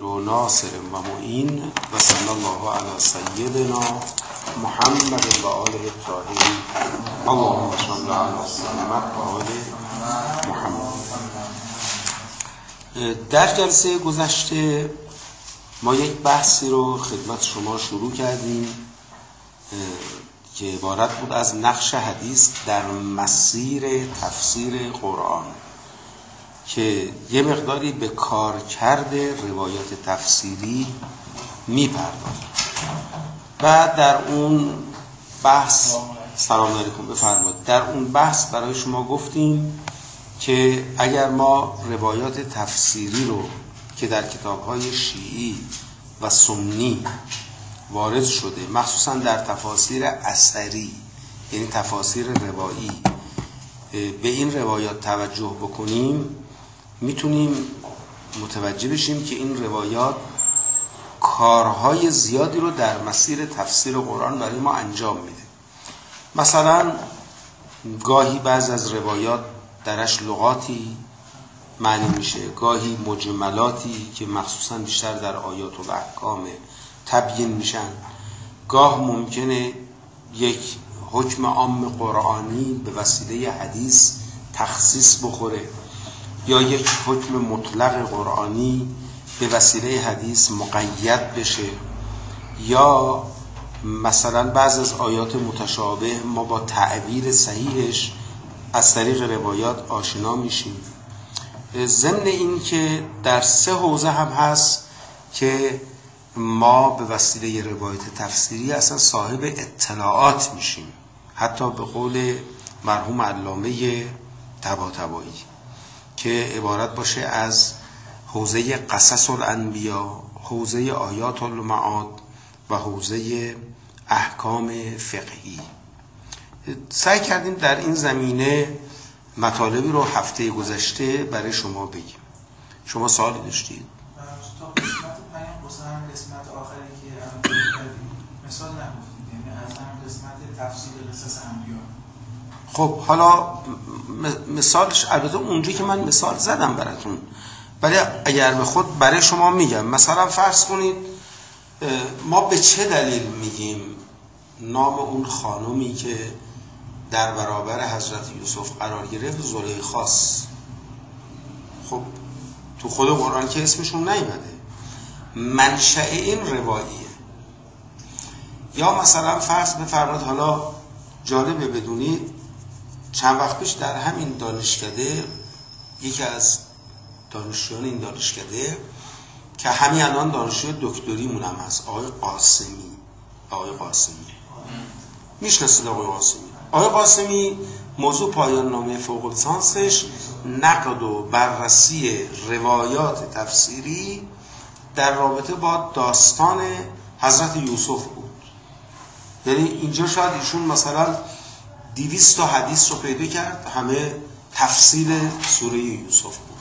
و ناصر و معین و صلی الله علی سیدنا محمد و آله الطاهرین اللهم صل علی محمد و آل محمد. در جلسه گذشته ما یک بحثی رو خدمت شما شروع کردیم که عبارت بود از نقش حدیث در مسیر تفسیر قرآن. که یه مقداری به کار کرده روایات تفسیری می‌پردازه و در اون بحث سلام علیکم بفرمایید. در اون بحث برای شما گفتیم که اگر ما روایات تفسیری رو که در کتاب‌های شیعی و سنی وارد شده مخصوصا در تفاسیر اثری یعنی تفاسیر روایی به این روایات توجه بکنیم می‌تونیم متوجه بشیم که این روایات کارهای زیادی رو در مسیر تفسیر قرآن برای ما انجام میده. مثلا گاهی بعض از روایات درش لغاتی معنی میشه گاهی مجملاتی که مخصوصا بیشتر در آیات و احکام تبیین میشن. گاه ممکنه یک حکم عام قرآنی به وسیله حدیث تخصیص بخوره. یا یک حکم مطلق قرآنی به وسیله حدیث مقید بشه یا مثلا بعض از آیات متشابه ما با تعبیر صحیحش از طریق روایات آشنا میشیم. ضمن این که در سه حوزه هم هست که ما به وسیله روایت تفسیری اصلا صاحب اطلاعات میشیم. حتی به قول مرحوم علامه طباطبایی. که عبارت باشه از حوزه قصص الانبیا حوزه آیات المعاد و حوزه احکام فقهی. سعی کردیم در این زمینه مطالبی رو هفته گذشته برای شما بگیم. شما سوالی داشتید؟ خب حالا مثالش البته اونجا که من مثال زدم براتون. ولی اگر به خود برای شما میگم. مثلا فرض کنید ما به چه دلیل میگیم نام اون خانومی که در برابر حضرت یوسف قرار گرفت زلیخاست؟ خب تو خود قرآن که اسمشون نیمده منشأ این رواییه. یا مثلا فرض بفرماد حالا جالبه بدونید چند وقت پیش در همین دانشکده یکی از دانشجویان این دانشکده که همین الان دانشجوی دکتری مونم هست آقای قاسمی آقای قاسمی. می‌شناسید آقای قاسمی؟ آقای قاسمی موضوع پایان نامه فوق لیسانسش نقد و بررسی روایات تفسیری در رابطه با داستان حضرت یوسف بود. یعنی اینجا شاید ایشون مثلا دیویست تا حدیث رو پیدا کرد. همه تفسیر سوره یوسف بود.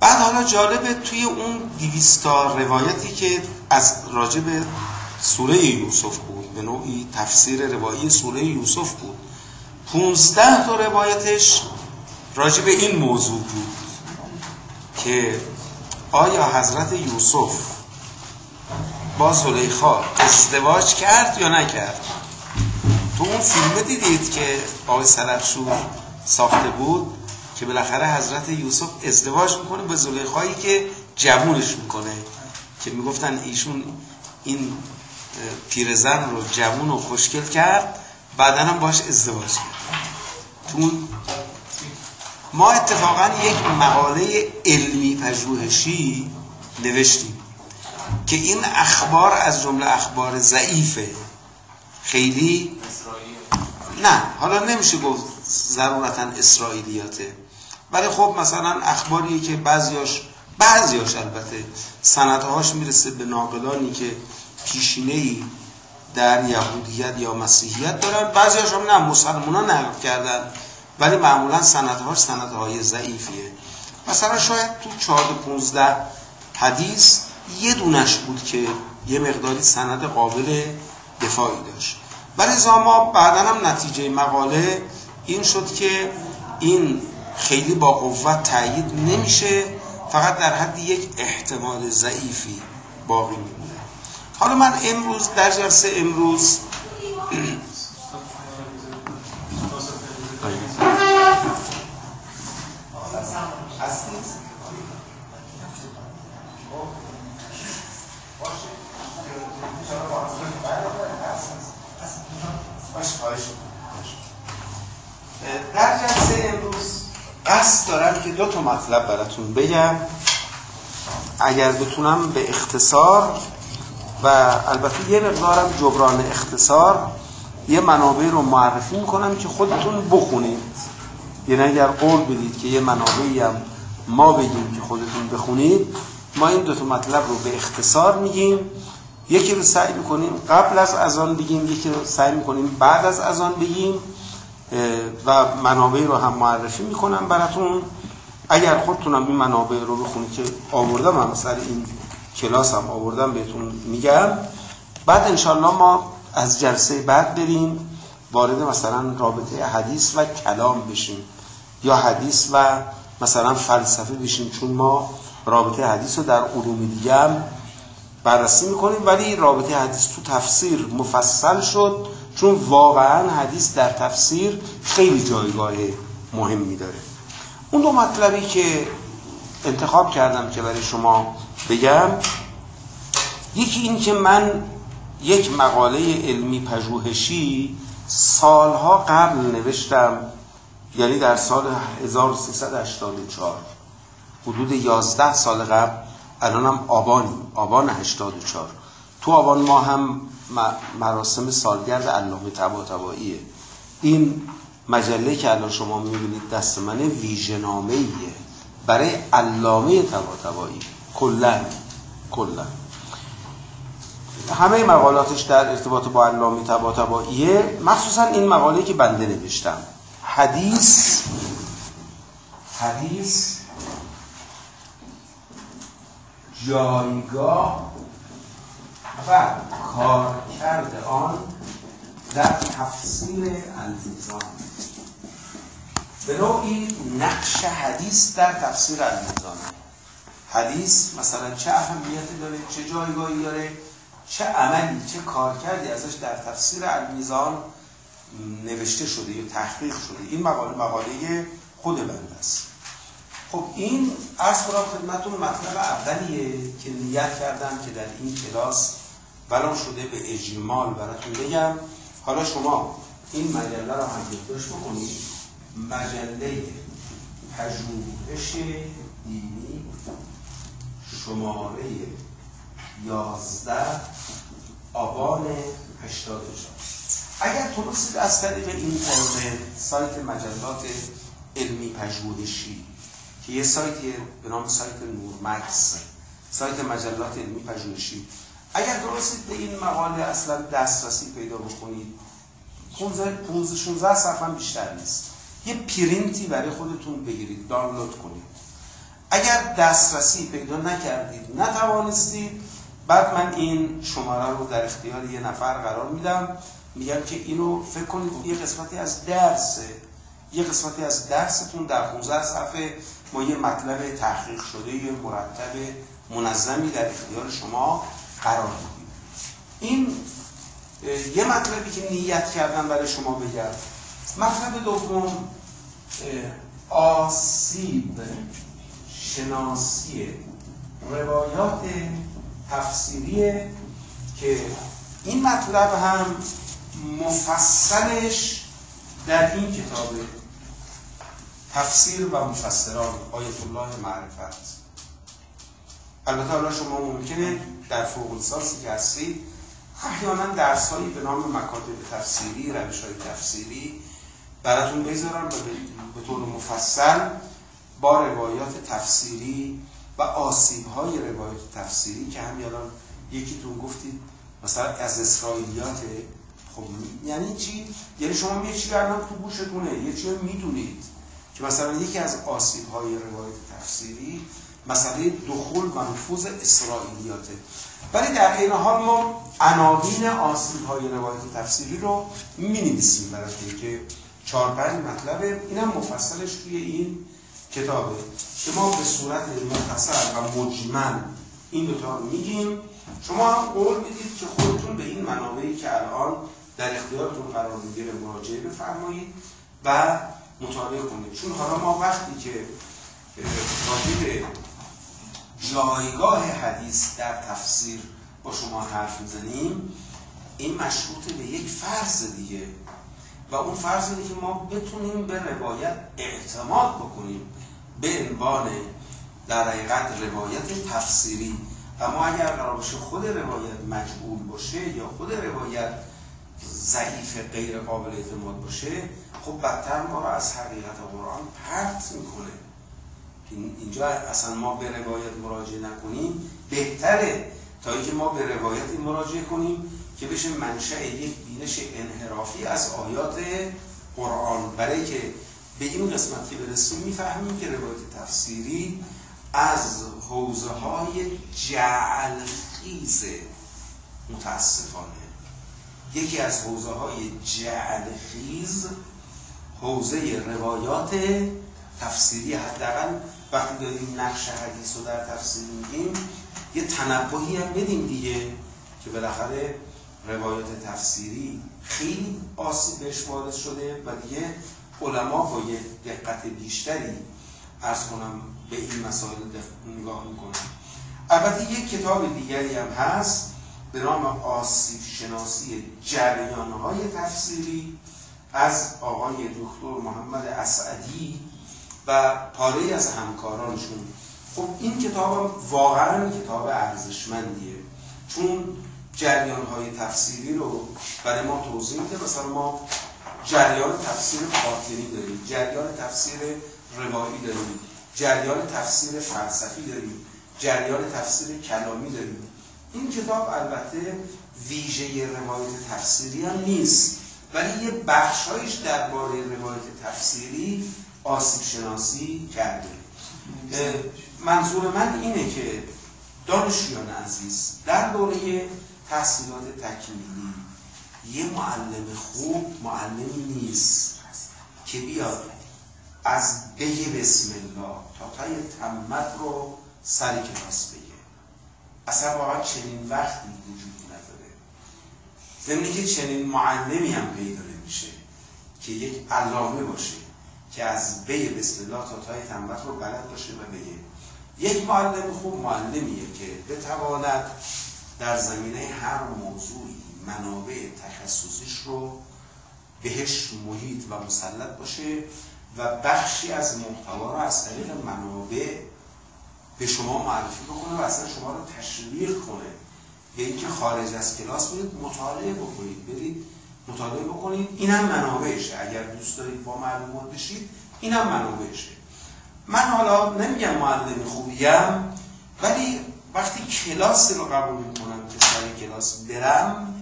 بعد حالا جالبه توی اون دیویست تا روایتی که از راجب سوره یوسف بود به نوعی تفسیر روایی سوره یوسف بود. پونزده تا روایتش راجب این موضوع بود که آیا حضرت یوسف با زلیخا ازدواج کرد یا نکرد؟ تو اون فیلم دیدید که آقای سلفشور ساخته بود که بالاخره حضرت یوسف ازدواج می‌کنه به زلیخایی که جوونش می‌کنه که می‌گفتن ایشون این پیرزن رو جوون و خوشگل کرد بعدا هم باش ازدواج کرد. تو ما اتفاقا یک مقاله علمی پژوهشی نوشتیم که این اخبار از جمله اخبار ضعیفه. خیلی نه حالا نمیشه گفت ضرورتا اسرائیلیاته. ولی خب مثلا اخباریه که بعضیاش بعضیاش البته سندهاش می‌رسه به ناقلانی که پیشینه در یهودیت یا مسیحیت دارن. بعضیاش هم نه مسلمان نقل کردن. ولی معمولا سندهاش سندهای ضعیفیه. مثلا شاید تو 14 15 حدیث یه دونش بود که یه مقداری سند قابل دفاعی داشت. ولی ما بعدا هم نتیجه مقاله این شد که این خیلی با قوت تایید نمیشه فقط در حد یک احتمال ضعیفی باقی میمونه. حالا من امروز در جلسه امروز در جلسه امروز قصد دارم که دو تا مطلب براتون بگم. اگر بتونم به اختصار و البته یه مقدارم جبران اختصار یه منابع رو معرفی می‌کنم که خودتون بخونید. یعنی اگر قول بدید که یه منابعی هم ما بگیم که خودتون بخونید ما این دو تا مطلب رو به اختصار میگیم. یکی رو سعی می‌کنیم قبل از اذان بگیم یکی رو سعی می‌کنیم بعد از اذان بگیم و منابع رو هم معرفی می‌کنم براتون. اگر خودتونم این منابع رو بخونید که آوردم هم سر این کلاس هم آوردم بهتون میگم. بعد انشالله ما از جلسه بعد بریم وارد مثلا رابطه حدیث و کلام بشیم یا حدیث و مثلا فلسفه بشیم چون ما رابطه حدیث رو در علوم دیگه هم بررسی می‌کنیم ولی رابطه حدیث تو تفسیر مفصل شد چون واقعا حدیث در تفسیر خیلی جایگاه مهمی داره. اون دو مطلبی که انتخاب کردم که برای شما بگم یکی این که من یک مقاله علمی پژوهشی سالها قبل نوشتم یعنی در سال 1384 حدود 11 سال قبل. الانم آبانیم آبان 84 تو آبان ما هم مراسم سالگرد علامه طباطباییه این مجله که الان شما می‌بینید دست منه ویژنامه ایه برای علامه طباطبایی کلا کلا. همه مقالاتش در ارتباط با علامه طباطباییه مخصوصا این مقاله که بنده نوشتم. حدیث حدیث جایگاه و کارکرد آن در تفسیر المیزان به نوعی نقش حدیث در تفسیر المیزان حدیث مثلا چه اهمیتی داره چه جایگاهی داره چه عملی چه کارکردی ازش در تفسیر المیزان نوشته شده یا تحقیق شده. این مقاله مقاله خود بنده است. خب این از کنم خدمتون مطلب اولیه که نیت کردم که در این کلاس بلان شده به اجمال براتون بگم. حالا شما این مجله رو هم یادداشت بکنید. مجله پژوهش دینی شماره یازده آبان 84 اگر تونستید از طریق اینترنت سایت مجلات علمی پژوهشی که یه سایتی به نام سایت نورمکس سایت مجلات علمی پژوهشی. اگر درستید به این مقاله اصلا دسترسی پیدا بکنید 15 16 صفحه بیشتر نیست. یه پرینتی برای خودتون بگیرید دانلود کنید. اگر دسترسی پیدا نکردید نتوانستید بعد من این شماره رو در اختیار یه نفر قرار میدم. میگم که اینو فکر کنید یه قسمتی از درس یه قسمتی از درستون در 15 صفحه ما یه مطلب تحقیق شده یه مرتب منظمی در اختیار شما قرار میدیم این یه مطلبی که نیت کردم برای شما بگم. مطلب دوم آسیب شناسی روایات تفسیریه که این مطلب هم مفصلش در این کتاب تفسیر و مفسران آیت الله معرفت البته حالا شما ممکنه در فوق لیسانسی که هستید احیانا درسهایی به نام مکاتب تفسیری روش های تفسیری براتون بذارم و به طور مفصل با روایات تفسیری و آسیب های روایات تفسیری که هم الان یکیتون گفتید مثلا از اسرائیلیات خب یعنی چی؟ یعنی شما یه چی الان تو گوشتونه یه چی می‌دونید که مثلا یکی از آسیب های روایت تفسیری مسئله دخول و نفوذ اسرائیلیاته. ولی در این حال ما عناوین آسیب های روایت تفسیری رو می نویسیم برای که چهار پنج مطلبه اینم مفصلش توی این کتابه که ما به صورت مختصر و مجمل این دوتا میگیم. شما هم قول می‌دید که خودتون به این منابعی که الان در اختیارتون قرار می‌گیره مراجعه بفرمایید و مطالعه کنید چون حالا ما وقتی که راجع به جایگاه حدیث در تفسیر با شما حرف می‌زنیم این مشروط به یک فرض دیگه. و اون فرض اینه که ما بتونیم به روایت اعتماد بکنیم به عنوان در حقیقت روایت تفسیری. اما اگر قرار باشه خود روایت مجبور باشه یا خود روایت ضعیف غیر قابل اعتماد باشه خب بدتر ما رو از حقیقت قرآن پرت می‌کنه. اینجا اصلا ما به روایت مراجعه نکنیم بهتره تا اینکه ما به روایتی مراجعه کنیم که بشه منشأ یک بینش انحرافی از آیات قرآن. برای که به این قسمت که برسیم می‌فهمیم که روایت تفسیری از حوزه های جعل خیزه متاسفانه. یکی از حوزه های جعل خیز حوزه روایات تفسیری. حداقل وقتی داریم نقش حدیث رو در تفسیر میگیم یه تنبهی هم بدیم دیگه که بالاخره روایات تفسیری خیلی آسیب بهش وارد شده و دیگه علما با یه دقت بیشتری ارز کنم به این مسائل نگاه می‌کنم البته یک کتاب دیگری هم هست به نام آسیب شناسی جریان های تفسیری از آقای دکتر محمد اسعدی و پاره از همکارانشون. خب این کتاب واقعا کتاب ارزشمندیه چون جریان های تفسیری رو برای ما توضیح میده. مثلا ما جریان تفسیر خاطری داریم جریان تفسیر روایی داریم جریان تفسیر فلسفی داریم جریان تفسیر کلامی داریم. این کتاب البته ویژه روایت تفسیری هم نیست ولی یه بخشهایش درباره روایت تفسیری آسیب شناسی کرده. منظور من اینه که دانشیان عزیز در دوره تحصیلات تکمیلی یه معلم خوب معلمی نیست که بیاد از بگه بسم الله تا تای تمت رو سر کلاس بگه اصلا واقعا چنین وقتی وجود نداره. ضمنی که چنین معلمی هم پیدا نمیشه که یک علامه باشه که از بی بسم الله تا تای تنبت رو بلد باشه و بگه. یک معلم خوب معلمیه که بتواند در زمینه هر موضوعی منابع تخصصیش رو بهش محیط و مسلط باشه و بخشی از محتوا رو از طریق منابع به شما معرفی بکنه و اصلا شما رو تشویق کنه. به اینکه خارج از کلاس برید مطالعه بکنید. برید مطالعه بکنید. اینم منابعشه. اگر دوست دارید با معلومات بشید اینم منابعشه. من حالا نمیگم معلم خوبیم ولی وقتی کلاس رو قبول می‌کنم که سر کلاس برم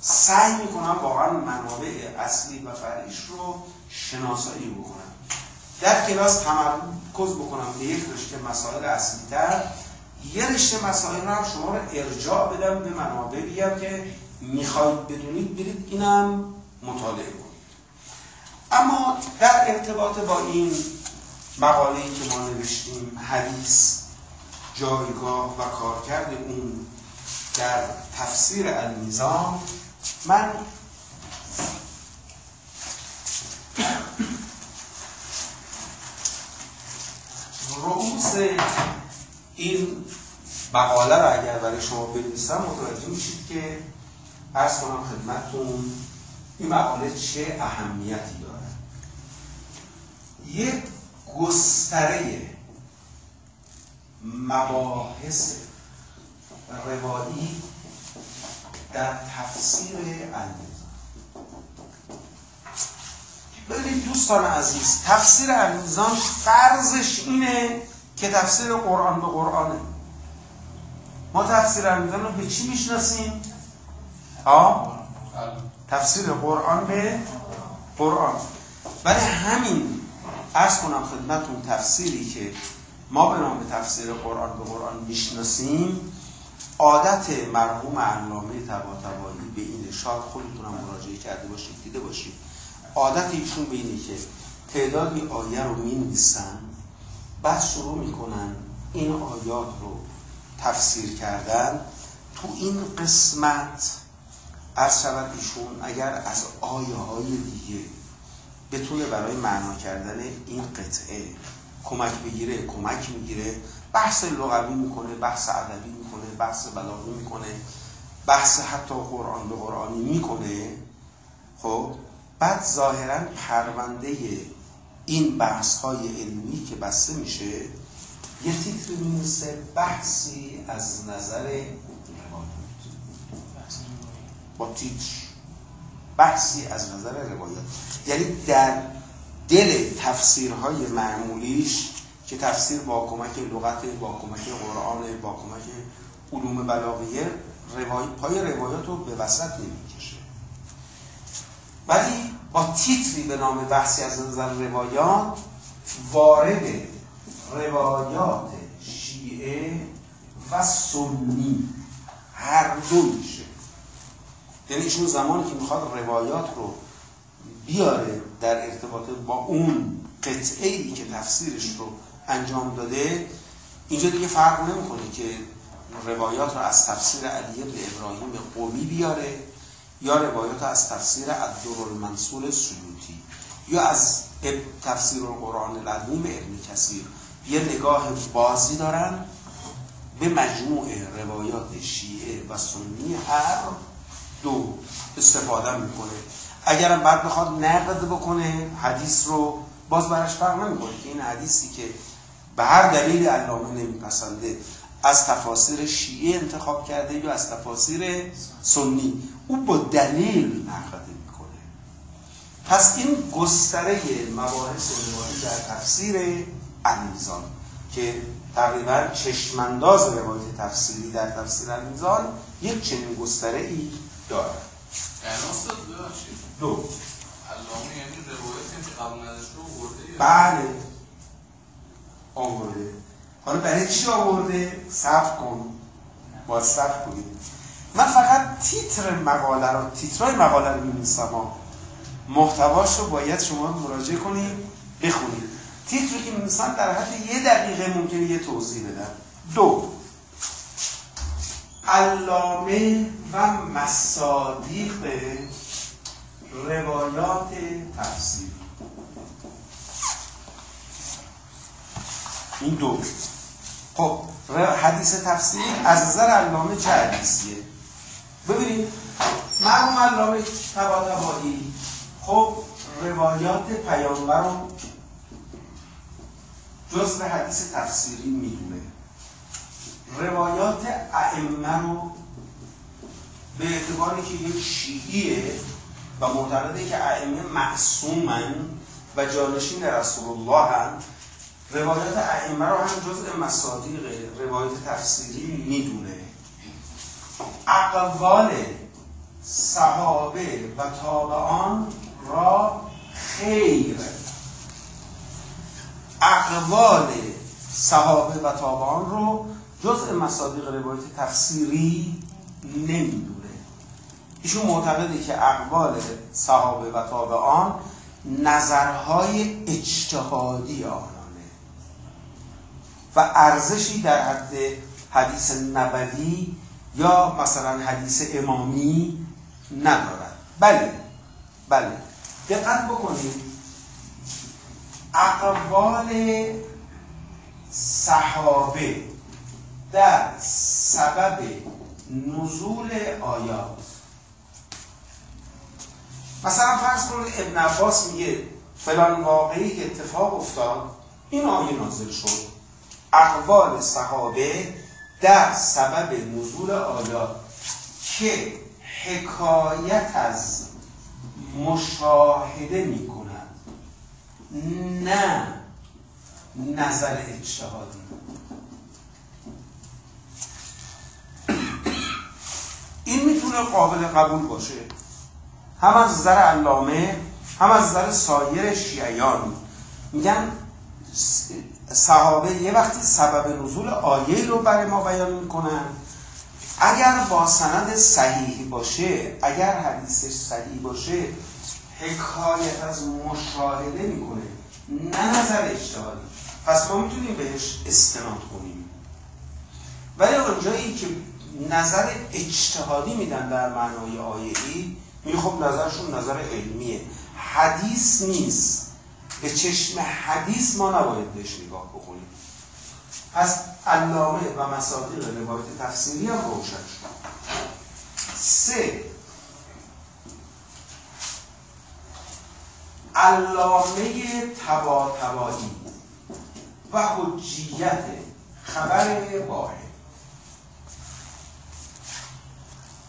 سعی می‌کنم واقعا منابع اصلی و فرعیش رو شناسایی بکنم. در کلاس تمرکز بکنم به یک رشته مسائل اصلی تر یه رشته مسائل رو هم شما رو ارجاع بدم به منابع بگم که می‌خواید بدونید برید اینم مطالعه کنید. اما در ارتباط با این مقاله که ما نوشتیم حدیث جایگاه و کارکرد اون در تفسیر المیزان من رؤوس این مقاله رو اگر برای شما بنویسم متوجه میشید که ارز کنم خدمتتون این مقاله چه اهمیتی داره؟ یک گستره مباحث روایی در تفسیر المیزان ببینید دوستان عزیز تفسیر المیزان فرضش اینه که تفسیر قرآن به قرآنه ما تفسیر المیزان رو به چی می‌شناسیم؟ آه؟ تفسیر قرآن به قرآن ولی همین ارز کنم خدمتون تفسیری که ما به نام تفسیر قرآن به قرآن می‌شناسیم عادت مرحوم علامه طباطبایی به این شاد خودتونم مراجعه کرده باشید دیده باشید عادت ایشون به اینه که تعدادی آیه رو می بعد شروع می‌کنن این آیات رو تفسیر کردن. تو این قسمت از شود ایشون اگر از آیه های دیگه بتونه برای معنا کردن این قطعه کمک بگیره کمک می‌گیره بحث لغوی می‌کنه بحث ادبی می‌کنه بحث بلاغی می‌کنه بحث حتی قرآن به قرآنی می‌کنه خب؟ بعد ظاهرا پرونده این بحث های علمی که بسته میشه یه تیتر می‌رسه بحثی از نظر با تیتر. بحثی از نظر روایات. یعنی در دل تفسیرهای معمولیش که تفسیر با کمک لغت با کمک قرآن با کمک علوم بلاغیه روای... پای روایات رو به وسط نمی‌کشه ولی با تیتری به نام بحثی از نظر روایات وارد روایات شیعه و سنی هر دو میشه. یعنی ایشون زمانی که می‌خواد روایات رو بیاره در ارتباط با اون قطعه که تفسیرش رو انجام داده اینجا دیگه فرق نمی‌کنه که روایات رو از تفسیر علی ابن ابراهیم قومی بیاره یا روایات رو از تفسیر الدور المنصور سیوطی یا از تفسیر قرآن العظیم ابن کثیر. یه نگاه بازی دارن به مجموع روایات شیعه و سنی هر دو استفاده می‌کنه. اگرم بعد بخواد نقد بکنه حدیث رو باز براش فرق نمی‌کنه که این حدیثی که به هر دلیل علامه نمیپسنده از تفاسیر شیعه انتخاب کرده یا از تفاسیر سنی. او با دلیل نقد می‌کنه. پس این گستره مباحث روایی در تفسیر المیزان که تقریبا چشمانداز روایت تفسیری در تفسیر المیزان یک چنین گستره ای دارد دو. علامه یعنی روایتی که قبل نداشته آورده بله. آورده. حالا برای چی آورده؟ صف کن. با صف کنید من فقط تیتر مقاله رو تیترهای مقاله رو می‌نویسم محتواش رو باید شما مراجعه کنید بخونید تیتری که می‌نویسم در حد یه دقیقه ممکنه یه توضیح بدم. دو. علامه و مصادیق روایات تفسیر این دو. خب حدیث تفسیر از نظر علامه چه حدیثیه؟ ببینید مرحوم علامه طباطبایی خب روایات پیامبر رو جزء حدیث تفسیری می‌دونه. روایات ائمه رو به اعتباری که یک شیعیه و معتقده که ائمه معصومن و جانشین رسول الله هم روایات ائمه رو هم جزء مصادیق روایت تفسیری می‌دونه. اقوال صحابه و تابعان را خیر. اقوال صحابه و تابعان رو جزء مصادیق روایت تفسیری نمی‌دونه. ایشون معتقده که اقوال صحابه و تابعان نظرهای اجتهادی آنانه. و ارزشی در حد حدیث نبوی یا مثلا حدیث امامی ندارد. بله بله. دقت بکنید. اقوال صحابه در سبب نزول آیات. مثلا فرض کنید ابن عباس میگه فلان واقعی اتفاق افتاد این آیه نازل شد. اقوال صحابه در سبب نزول آیات که حکایت از مشاهده می‌کنند. نه نظر اجتهادی این می‌تونه قابل قبول باشه. هم از نظر علامه هم از نظر سایر شیعیان. میگن صحابه یه وقتی سبب نزول آیه رو برای ما بیان می‌کنن اگر با سند صحیح باشه اگر حدیثش صحیح باشه حکایت از مشاهده می‌کنه نه نظر اجتهادی. پس ما می‌تونیم بهش استناد کنیم. ولی اونجایی که نظر اجتهادی میدن در معنای آیه ای خب نظرشون نظر علمیه. حدیث نیست. به چشم حدیث ما نباید بهش نگاه بکنیم. پس علامه و مصادیق روایت تفسیری هم روشن شد. سه. علامه تبا تبایی و حجیت خبر واحد.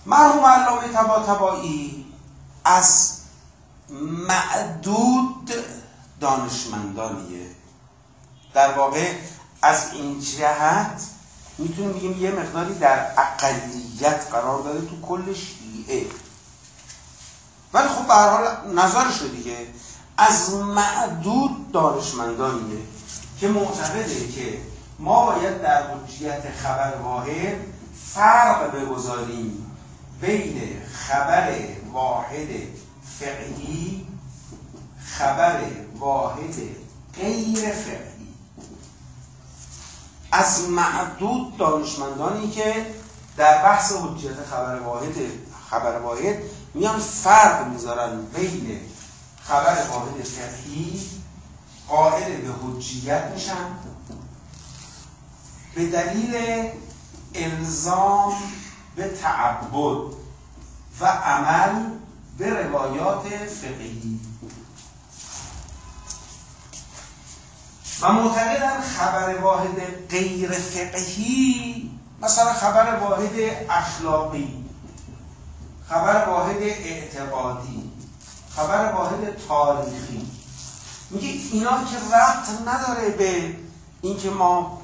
مرحوم علامه تبا تبایی از معدود دانشمندانیه. در واقع از این جهت می‌تونیم بگیم یه مقداری در اقلیت قرار داره تو کل شیعه. ولی خب به هر حال نظرش دیگه از معدود دانشمندانیه که معتقده که ما باید در حجیت خبر واحد فرق بگذاریم بین خبر واحد فقهی خبر واحد غیر فقهی. از معدود دانشمندانی که در بحث حجیت خبر واحد خبر واحد میان فرق می‌ذارن بین خبر واحد فقهی قائل به حجیت میشن به دلیل الزام به تعبد و عمل به روایات فقهی. و معتقدن خبر واحد غیر فقهی مثلا خبر واحد اخلاقی خبر واحد اعتقادی خبر واحد تاریخی. میگه اینا که ربط نداره به اینکه ما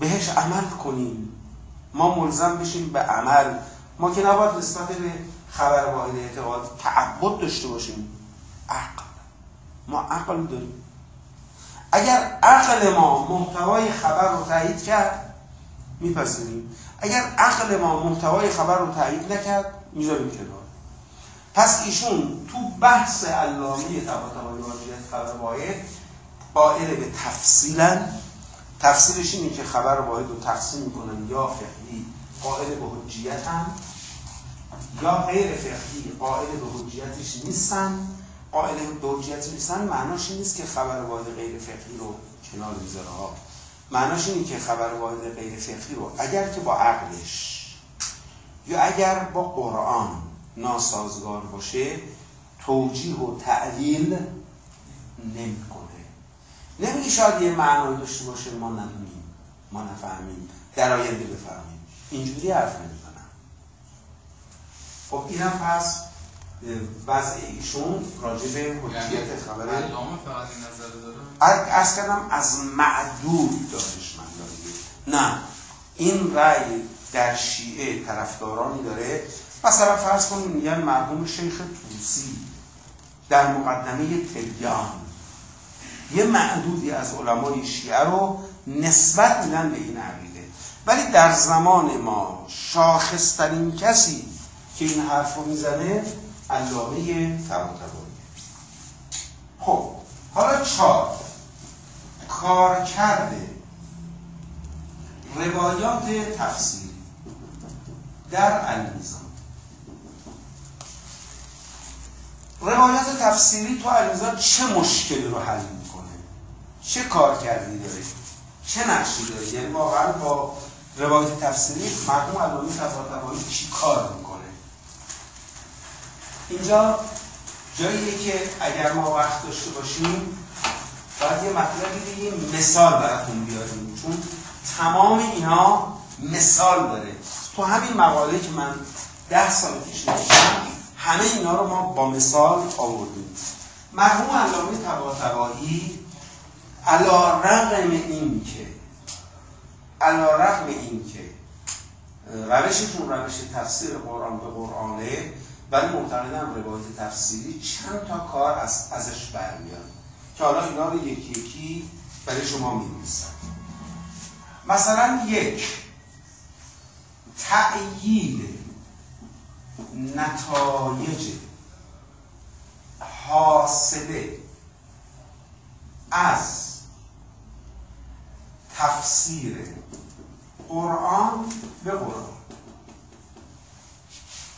بهش عمل کنیم ما ملزم بشیم به عمل. ما که نباید نسبت به خبر واحد اعتقاد تعبد داشته باشیم عقل. ما عقل داریم. اگر عقل ما محتوای خبر رو تایید کرد میپذیریم. اگر عقل ما محتوای خبر رو تایید نکرد می‌ذاریم کنار. پس ایشون تو بحث علامه تباتبایی واجیت خبر واحد قائل به تفصیلا تفصیلش اینه که خبر واحد رو تقسیم می‌کنن. یا فقهی قائل به حجیت هم یا غیر فقهی قائل به حجیتش نیستن. قائل به حجیت نیستن معناش این نیست که خبر واحد غیر فقهی رو کنار می‌ذاره ها معناش اینه که خبر واحد غیر فقهی رو اگر که با عقلش یا اگر با قرآن ناسازگار باشه توجیه و تعلیل نمی‌کنه. نمیگه شاید یه معنایی داشته باشه ما ندونیم ما نفهمیم در آینده بفهمیم. اینجوری حرف نمی‌زنم. خب اینم پس وضع ایشون راجع به حجیت خبر علامه فقط این نظر داره؟ از کردم از معدود دانشمندانی نه. این رأی در شیعه طرفدارانی داره. مثلا فرض کنیم میگن مرحوم شیخ توسی در مقدمه تبیان یه معدودی از علمای شیعه رو نسبت میدن به این عقیده. ولی در زمان ما شاخصترین کسی که این حرف رو می‌زنه علامه طباطبایی خب حالا چهار. کار کرده. روایات تفسیری. در المیزان روایات تفسیری تو المیزان چه مشکلی رو حل می‌کنه؟ چه کار کردی داره؟ چه نقشی داره؟ یعنی واقعا با روایت تفسیری مرحوم علامه طباطبایی چی کار اینجا جاییه که اگر ما وقت داشته باشیم باید یه مطلبی بگیم مثال براتون بیاریم. چون تمام اینا مثال داره. تو همین مقاله که من ده سال پیش نوشتم همه اینا رو ما با مثال آوردیم. مرحوم علامه طباطبایی علا رقم این که علا رقم این که روششون روش تفسیر قرآن به قرآنه ولی معتقدم روایت تفسیری چند تا کار از ازش برمیاد که حالا اینا رو یکی یکی برای شما می‌نویسم. مثلا یک تأیید نتایج حاصله از تفسیر قرآن به قرآن.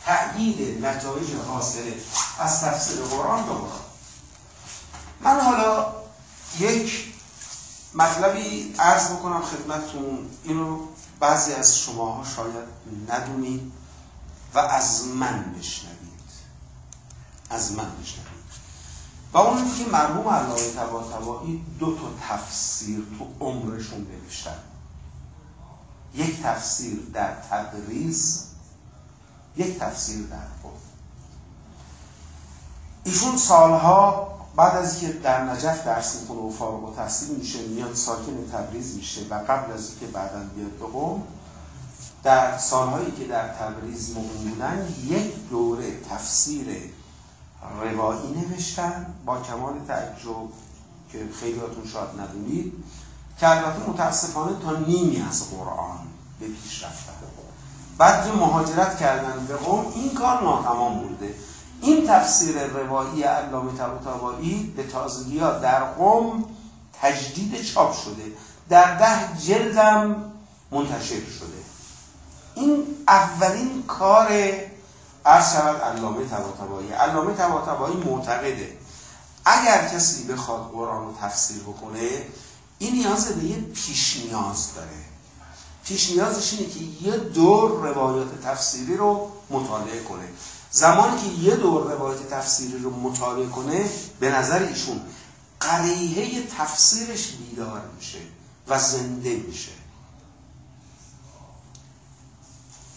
تأیید نتایج حاصله از تفسیر قرآن قرآن من حالا یک مطلبی عرض بکنم خدمتتون. اینو بعضی از شماها شاید ندونید و از من بشنوید. از من بشنوید. و اون که مرحوم علامه طباطبایی دو تا تفسیر تو عمرشون نوشتن. یک تفسیر در تبریز یک تفسیر در قم ایشون سالها بعد از اینکه در نجف درس می‌کنه و فارغ و تحصیل میشه میاد ساکن تبریز میشه و قبل از اینکه بعدا بیاد به قم در سالهایی که در تبریز مقیم یک دوره تفسیر روایی نوشتن با کمال تعجب که خیلیاتون شاید ندونید که البته متاسفانه تا نیمی از قرآن به پیش رفتن بعد که مهاجرت کردن به قوم این کار ناتمام بوده. این تفسیر روایی علامه طباطبایی به تازگی ها در قوم تجدید چاپ شده. در ده جلدم منتشر شده. این اولین کار عرض شود علامه طباطبایی علامه طباطبایی معتقده. اگر کسی بخواد قرآن رو تفسیر بکنه این نیاز به یه پیش نیاز داره. پیش نیازش اینه که یه دور روایات تفسیری رو مطالعه کنه. زمانی که یه دور روایت تفسیری رو مطالعه کنه به نظر ایشون قریحه تفسیرش بیدار میشه و زنده میشه.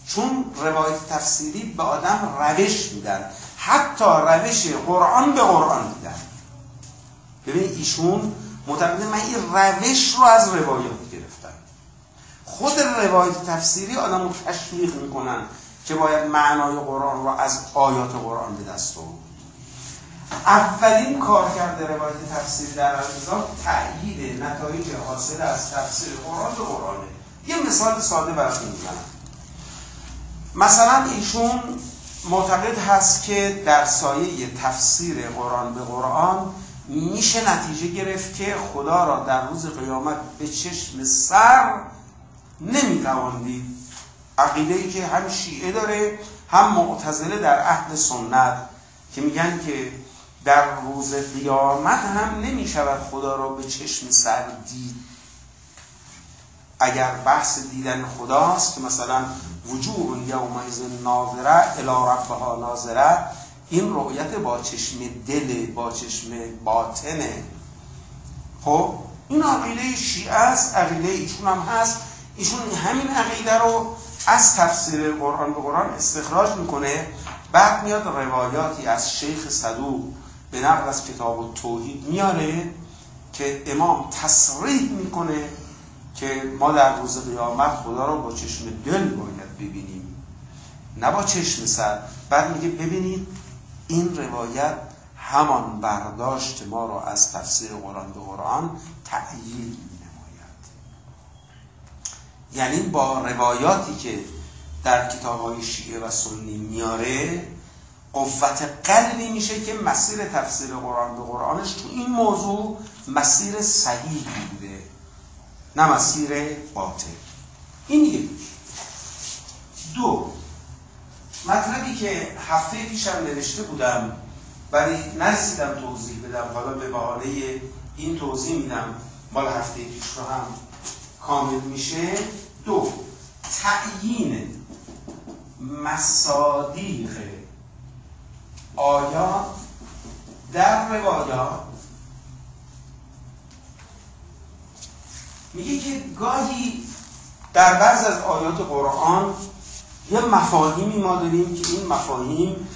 چون روایت تفسیری به آدم روش میدن. حتی روش قرآن به قرآن میدن. ببینید ایشون معتقد من این روش رو از روایات گرفتم. خود روایت تفسیری آدم رو تشویق می‌کنن که باید معنای قرآن رو از آیات قرآن به دست آورد. اولین کار کرده روایت تفسیری در النظام تأیید نتایج حاصل از تفسیر قرآن به قرآنه. یه مثال ساده براتون می‌زنم. مثلا ایشون معتقد هست که در سایه تفسیر قرآن به قرآن میشه نتیجه گرفت که خدا را در روز قیامت به چشم سر نمی‌توان دید. عقیده ای که هم شیعه داره هم معتزله در عهد سنت که میگن که در روز قیامت هم نمی‌شود خدا را به چشم سر دید. اگر بحث دیدن خداست که مثلا وجوه یومئذ ناظره الی ربها ناظره این رؤیت با چشم دل با چشم باطنه. خب این عقیده شیعه است عقیده ایشون هم هست. ایشون همین عقیده رو از تفسیر قرآن به قرآن استخراج می‌کنه. بعد میاد روایاتی از شیخ صدوق به نقل از کتاب توحید میاره که امام تصریح می‌کنه که ما در روز قیامت خدا رو با چشم دل باید ببینیم نه با چشم سر. بعد میگه ببینید این روایت همان برداشت ما رو از تفسیر قرآن به قرآن تأیید یعنی با روایاتی که در کتاب های شیعه و سنی میاره قوت قلبی میشه که مسیر تفسیر قرآن به قرآنش تو این موضوع مسیر صحیحی بوده نه مسیر باطل. این یک دو مطلبی که هفته پیشم نوشته بودم ولی نرسیدم توضیح بدم حالا به بحاله این توضیح میدم مال هفته پیش رو هم کامل میشه. دو تعیین مصادیق آیات در روایات میگه که گاهی در بعض از آیات قرآن یه مفاهیمی ما داریم که این مفاهیم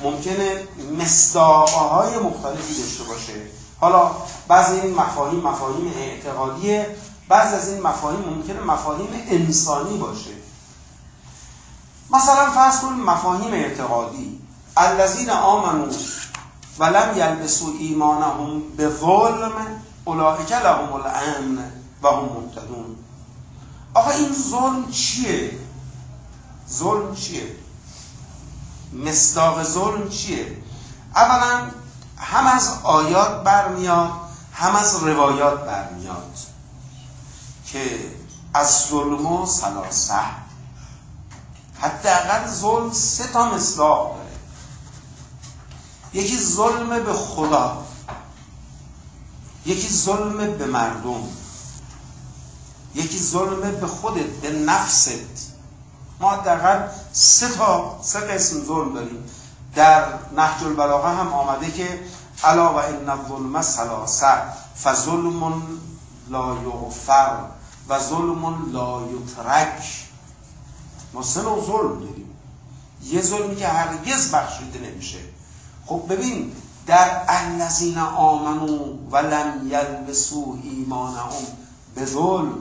ممکنه مصداقهای مختلفی داشته باشه. حالا بعضی این مفاهیم مفاهیم اعتقادیه بعض از این مفاهیم ممکنه مفاهیم انسانی باشه. مثلا فرض کنیم مفاهیم اعتقادی. الذین آمنوا ولم یلبسوا ایمانهم به ظلم اولئک لهم الامن و هم مهتدون. آقا این ظلم چیه؟ ظلم چیه؟ مصداق ظلم چیه؟ اولا هم از آیات برمیاد هم از روایات برمیاد. که از ظلم و سلاسه حداقل ظلم سه تا مصداق داره. یکی ظلم به خدا. یکی ظلم به مردم. یکی ظلم به خودت به نفست. ما حداقل سه تا سه قسم ظلم داریم. در نهج البلاغه هم آمده که الا و ان الظلم سلاسه فظلم لا یغفر. و ظلم لا یترک. ما سه نوع ظلم داریم. یه ظلمی که هرگز بخشیده نمیشه. خب ببین در الذین آمنو و لم یلبسوا ایمانهم به ظلم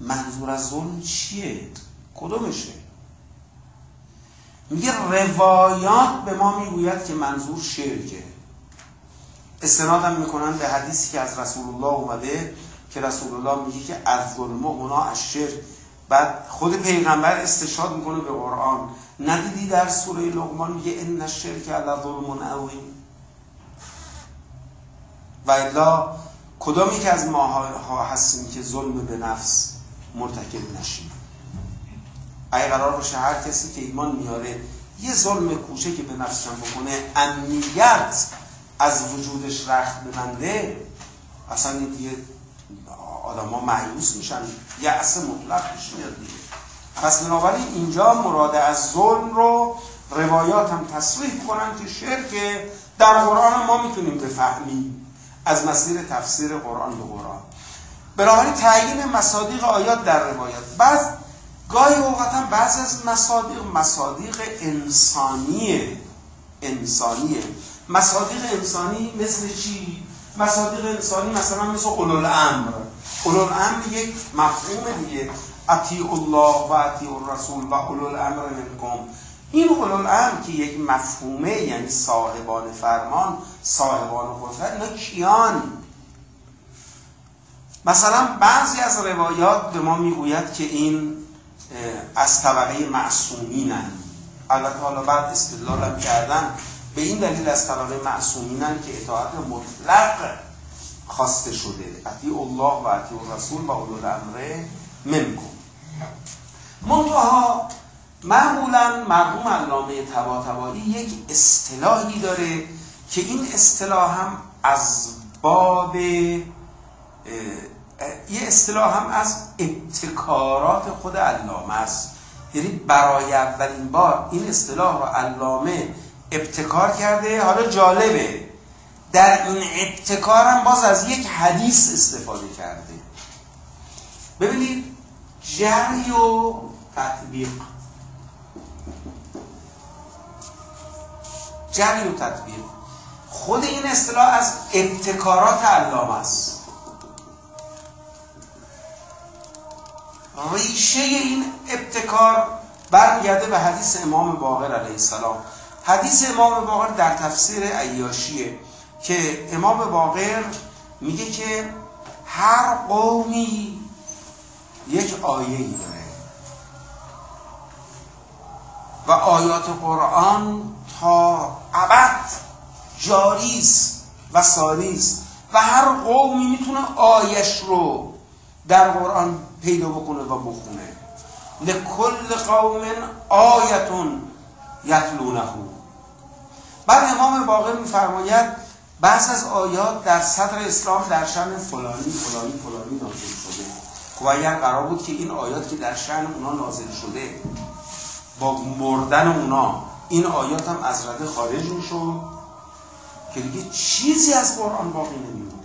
منظور از ظلم چیه؟ کدومشه؟ میگه روایات به ما می‌گوید که منظور شرکه. استنادم می‌کنن به حدیثی که از رسول الله اومده که رسول الله میگه که از ظلم و اونا از شرک. بعد خود پیغمبر استشهاد می‌کنه به قرآن. ندیدی در سوره لقمان میگه ان الشرک علی ظلم عظیم و الا کدامی که از ماها هستیم که ظلم به نفس مرتکب نشیم؟ اگه قرار باشه هر کسی که ایمان میاره یه ظلم کوچه که به نفسشم بکنه امنیت از وجودش رخت ببنده اصلا این آدم ها معیوس میشن. اصل مطلق پیش میاد دیگه. پس بنابراین اینجا مراد از ظلم رو روایات هم تصریح کنن که شرک در قرآن ما می‌تونیم بفهمیم. از مسیر تفسیر قرآن به قرآن. بنابراین تعیین مصادیق آیات در روایات. بعض گاهی اوقات هم بعضی از مصادیق مصادیق انسانیه. انسانیه. مصادیق انسانی مثل چی؟ مصادیق انسانی مثلا مثل اولو الامر اولو الامر یک مفهوم دیگه. اطیع الله و اطیع الرسول و اولو الامر منکم این اولو الامر که یک مفهومه یعنی صاحبان فرمان صاحبان قدرت اینا کیان؟ مثلا بعضی از روایات به ما می‌گوید که این از طبقه معصومینن. البته حالا بعد استدلالم کردن به این دلیل از طبقه معصومینن که اطاعت مطلق خواسته شده. اطیع الله و اطیع الرسول و اولو الامر منکم. منتها معمولا مرحوم علامه طباطبایی یک اصطلاحی داره که این اصطلاح هم از باب یه اصطلاح هم از ابتکارات خود علامه است. یعنی برای اولین بار این اصطلاح رو علامه ابتکار کرده. حالا جالبه. در این ابتکار هم باز از یک حدیث استفاده کرده. ببینید جری و تطبیق. جری و تطبیق. خود این اصطلاح از ابتکارات علامه است. ریشه این ابتکار برمیگرده به حدیث امام باقر علیه السلام. حدیث امام باقر در تفسیر عیاشیه. که امام باقر میگه که هر قومی یک آیه ای داره. و آیات قرآن تا ابد جاریست و ساریست و هر قومی می‌تونه آیش رو در قرآن پیدا بکنه و بخونه. لکل قوم آیتون یتلونه بعد امام باقر میفرماید بعض از آیات در صدر اسلام در شن فلانی فلانی فلانی نازل شده. خب اگر قرار بود که این آیات که در شن اونا نازل شده با مردن اونا این آیات هم از رده خارج می‌شد که دیگه چیزی از قرآن باقی نمیمون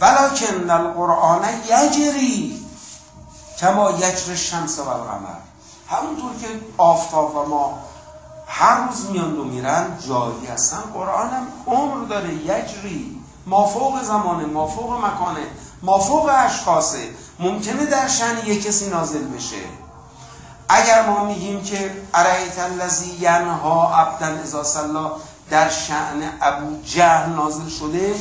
ولکن القرآن یجری کما یجر شمس و القمر همونطور که آفتاب و ما هر روز میان و میرن جاری هستن. قرآن هم عمر داره یجری. مافوق زمانه مافوق مکانه مافوق اشخاصه. ممکنه در شن یک کسی نازل بشه. اگر ما میگیم که ارایت الذی ینها عبدا اذا صلی در شأن ابو جهل نازل شده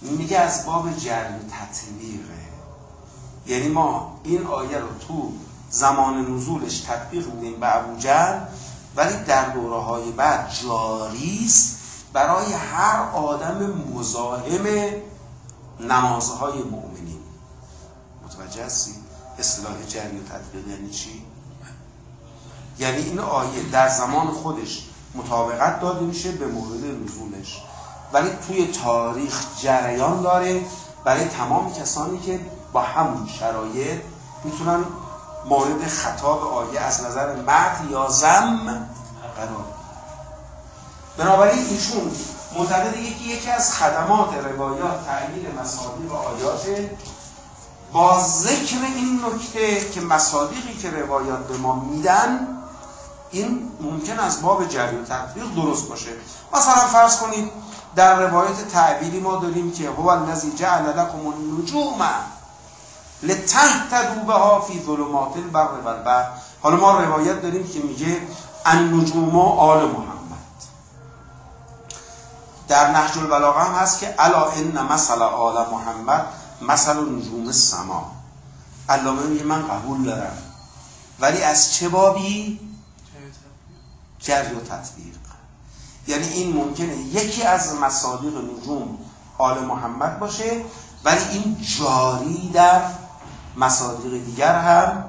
میگه از باب جری تطبیقه. یعنی ما این آیه رو تو زمان نزولش تطبیق میدیم به ابو جهل ولی در دوره های بعد جاری است برای هر آدم مزاحم نمازهای مؤمنین. متوجه هستی؟ اصطلاح جری و تطبیق یعنی چی؟ یعنی این آیه در زمان خودش مطابقت داده میشه به مورد نزولش. ولی توی تاریخ جریان داره برای تمام کسانی که با همون شرایط می‌تونن مورد خطاب آیه از نظر مرد یا زم قرار. بنابراین ایشون معتقد یکی یکی از خدمات روایات تعیین مصادیق آیات با ذکر این نکته که مصادیقی که روایات به ما میدن این ممکن از باب جری و تطبیق درست باشه. مثلا فرض کنید در روایت تعبیری ما داریم که هو الذی جعل لكم النجوم لتهتدوا بها فی ظلمات البر والبحر. حالا ما روایت داریم که میگه النجوم آل محمد. در نهج البلاغه هم هست که الا ان مثل آل محمد مثل نجوم سما علامه میگه من قبول دارم. ولی از چه بابی؟ جری و تطبیق. یعنی این ممکنه یکی از مصادیق نجوم آل محمد باشه ولی این جاری در مصادیق دیگر هم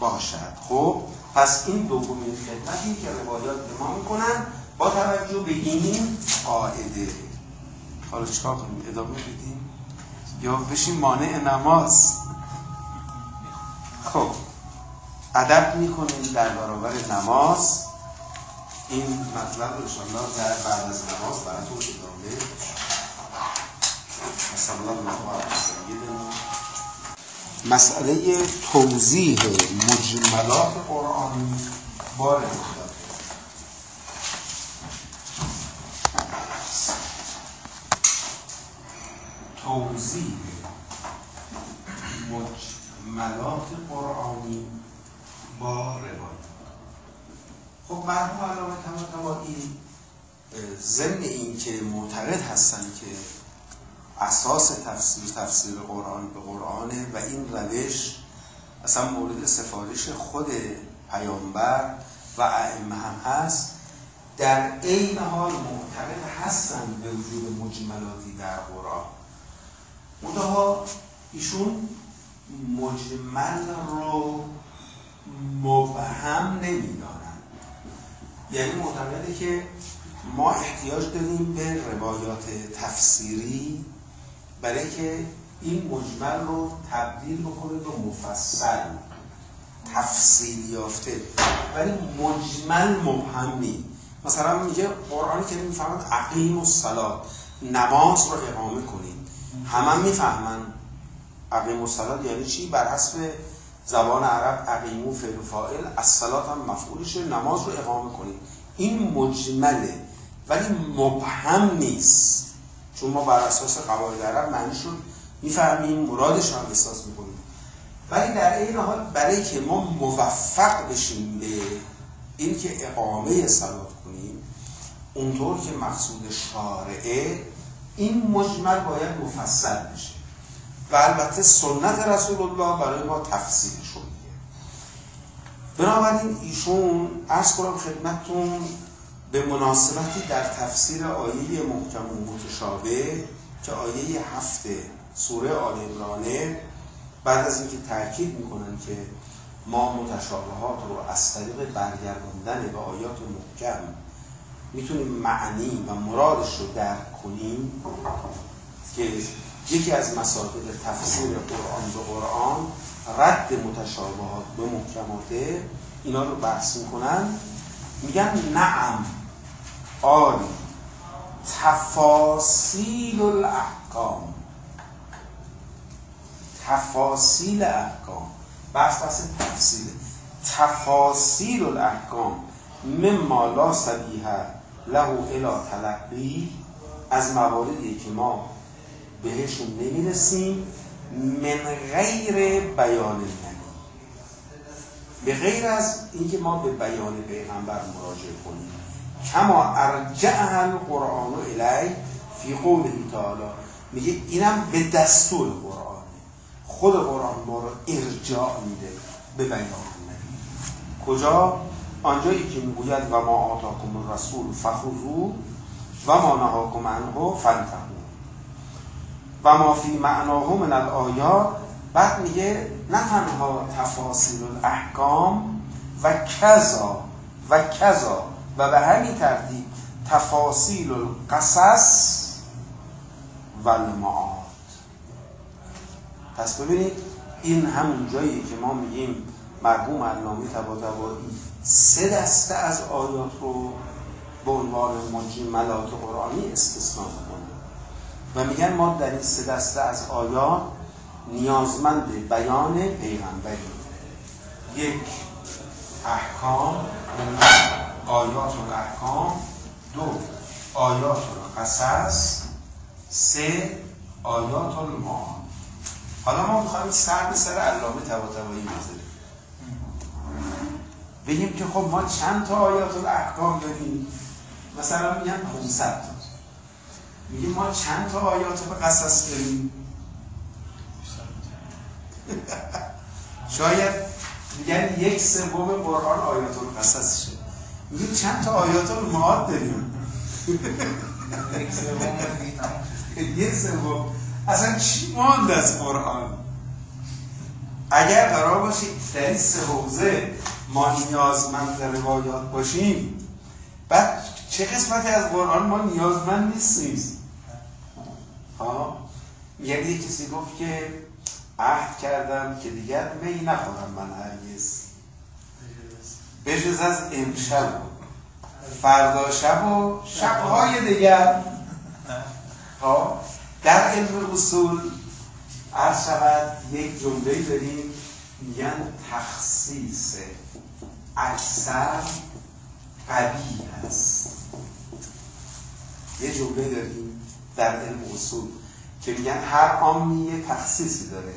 باشد. خب پس این دومین خدمتی که روایات به ما می‌کنن با توجه به این قاعده. حالا چیکار کنیم؟ ادامه بدیم؟ یا بشیم مانع نماز. خب ادب می‌کنیم در برابر نماز. این مطلب رو انشاءالله در بعد از نماز براتون ادامه صلی الله علیه مسئله توضیح مجملات قرآنی با روایات توضیح مجملات قرآنی با روایات خب مرحوم علامه طباطبایی ضمن این که معتقد هستن که اساس تفسیر تفسیر قرآن به قرآنه و این روش اصلا مورد سفارش خود پیامبر و ائمه هم هست. در عین حال معتقد هستن به وجود مجملاتی در قرآن. منتها ایشون مجمل رو مبهم نمی‌دانن. یعنی معتقده که ما احتیاج داریم به روایات تفسیری برای که این مجمل رو تبدیل بکنه به مفصل تفصیل یافته. ولی مجمل مبهم نی مثلا میگه قرآن که می‌فهمد عقیم و سلات نماز رو اقامه کنید. همه می‌فهمن عقیم و سلات یعنی چی؟ بر حسب زبان عرب عقیم و فعل و فاعل از هم مفعولشه نماز رو اقامه کنید. این مجمله. ولی مبهم نیست. چون ما بر اساس قواعد عرب معنیش رو می‌فهمیم مرادش هم احساس می‌کنیم. ولی در این حال برای که ما موفق بشیم به اینکه اقامه سلات کنیم اونطور که مقصود شارعه این مجمل باید مفصل بشه. و البته سنت رسول الله برای ما تفسیر شده. بنابراین ایشون از کنم خدمتتون به مناسبتی در تفسیر آیه محکم و متشابه که آیه هفت سوره آل عمرانه بعد از اینکه تاکید می‌کنن که ما متشابهات رو از طریق برگرداندن به آیات محکم می‌تونیم معنی و مرادش رو درک کنیم که یکی از مصادیق تفسیر قرآن به قرآن رد متشابهات به محکماته اینا رو بحث می‌کنن. میگن نعم. آری تفاصیل الاحکام. تفاصیل احکام. بحث بحث تفصیل. تفاصیل الاحکام. مما لا سبیه له الا تلقی از مواردی که ما بهشون نمی‌رسیم من غیر بیان نبی به غیر از اینکه ما به بیان پیغمبر مراجعه کنیم. کما ارجعه القرآن الی فی قوله تعالی. میگه اینم به دستور قرآن. خود قرآن ما رو ارجاع میده به بیان کجا؟ آنجایی که می‌گوید و ما آتاکم الرسول فخذو و ما نهاکم عنه فانتهوا و ما فی معناه من الآیات. بعد میگه نه تنها تفاصیل الاحکام و کذا و کذا و به همین ترتیب تفاصیل القصص و المعاد پس ببینید این همون جایی که ما میگیم مرحوم علامه طباطبایی سه دسته از آیات رو به عنوان مجملات قرآنی استثنا می‌کنه. و میگن ما در این سه دسته از آیات نیازمند بیان پیغمبری. یک احکام. آیات احکام دو آیات قصص. سه آیات المعاد حالا ما می‌خوایم سر به سر علامه طباطبایی بذاریم. بگیم که خب ما چند تا آیات الاحکام داریم؟ مثلا میگن 500 تا. میگیم ما چند تا آیات به قصص داریم؟ شاید میگن یک سوم قرآن آیات القصص میگیم چند تا آیات المعاد داریم یک سوم. اصلا چی ماند از قرآن؟ اگر قرار باشه در این سه حوزه ما نیازمند روایات باشیم بعد چه قسمتی از قرآن ما نیازمند نیستیم؟ ها یعنی یه کسی گفت که عهد کردم که دیگر می نخورم من هرگز. بجز از امشب. فردا شب و شبهای دیگر. ها در علم اصول عرض شود یک جمله داریم میگن تخصیص اکثر قوی هست یه جمله داریم در علم اصول که میگن هر عامی یه تخصیصی داره.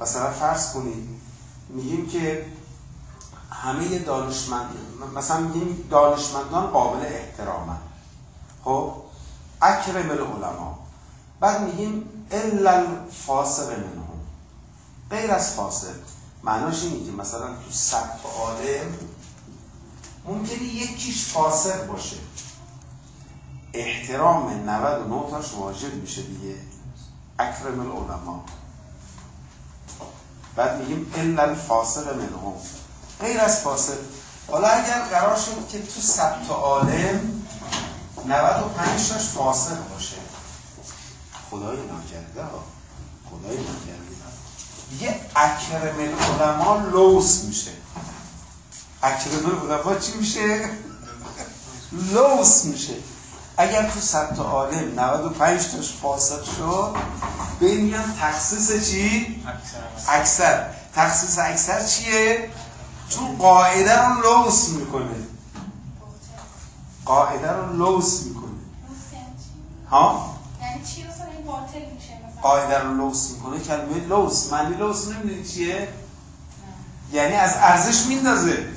مثلا فرض کنید میگیم که همه دانشمند مثلا میگیم دانشمندان قابل احترامن. خب؟ اکرم العلماء. بعد میگیم الا الفاسق منهم. غیر از فاسق. معناش اینه که مثلا تو تا عالم ممکنه یکیش فاسق باشه. احترام 99 تاش واجب میشه دیگه. اکرم العلماء. بعد میگیم الا الفاسق منهم. غیر از فاسق حالا اگر قرار شد که تو تا عالم 95 تاش فاسق باشه. خدای ناکرده ها. خدای ناکرده یه اکرم العلماء لوس میشه. اکرم العلماء چی میشه؟ لوس میشه. اگر تو تا عالم 95 تاش فاسق شد به این میان تخصیص چی؟ اکثر. تخصیص اکثر چیه؟ چون قاعده رو لوس می‌کنه. قاعده رو لوس می‌کنه. ها؟ یعنی چی باطل میشه؟ قاعده رو لوس می‌کنه. کلمه لوس. معنی لوس نمی‌دونی چیه؟ یعنی از ارزش میندازه.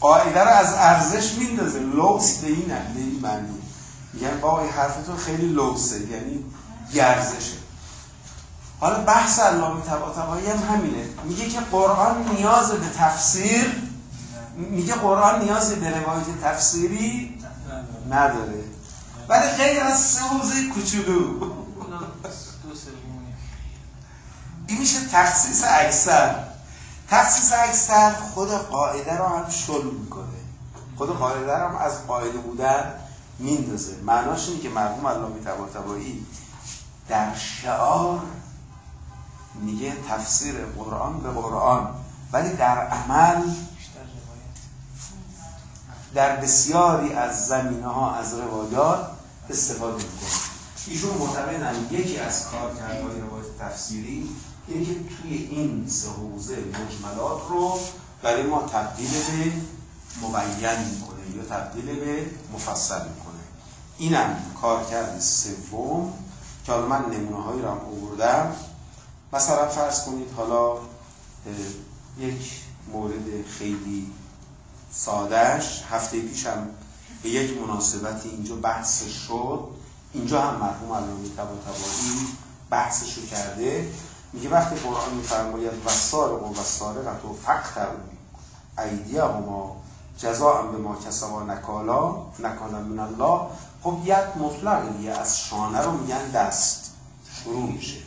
قاعده رو از ارزش میندازه. لوس به این به این معنی. میگن با این حرفتون خیلی لوسه. یعنی گرزشه حالا بحث علامه طباطبایی هم همینه. میگه که قرآن نیاز به تفسیر میگه قرآن نیاز به روایت تفسیری نداره. ولی غیر از سه حوزه کوچولو. این میشه تخصیص اکثر. تخصیص اکثر خود قاعده رو هم شل می‌کنه. خود قاعده رو هم از قاعده بودن میندازه. معناش اینه که مرحوم علامه طباطبایی در شعار میگه تفسیر قرآن به قرآن ولی در عمل در بسیاری از زمینه ها از روایات استفاده می‌کنه. ایشون معتقدن یکی از کارکردهای روایت تفسیری اینه که توی این سه حوزه مجملات رو برای ما تبدیل به مبین می‌کنه یا تبدیل به مفصل می‌کنه. اینم کارکرد سوم که من نمونه هایی رو هم آوردم. مثلا فرض کنید حالا یک مورد خیلی سادهش هفته پیشم به یک مناسبتی اینجا بحث شد. اینجا هم مرحوم علامه طباطبایی بحثشو کرده. میگه وقتی قرآن میفرماید و سارق و سارقت و فقط ایدیهما جزاء به ما کسبا نکالا نکالا من الله. خب یک مطلق از شانه رو میگن دست. شروع میشه.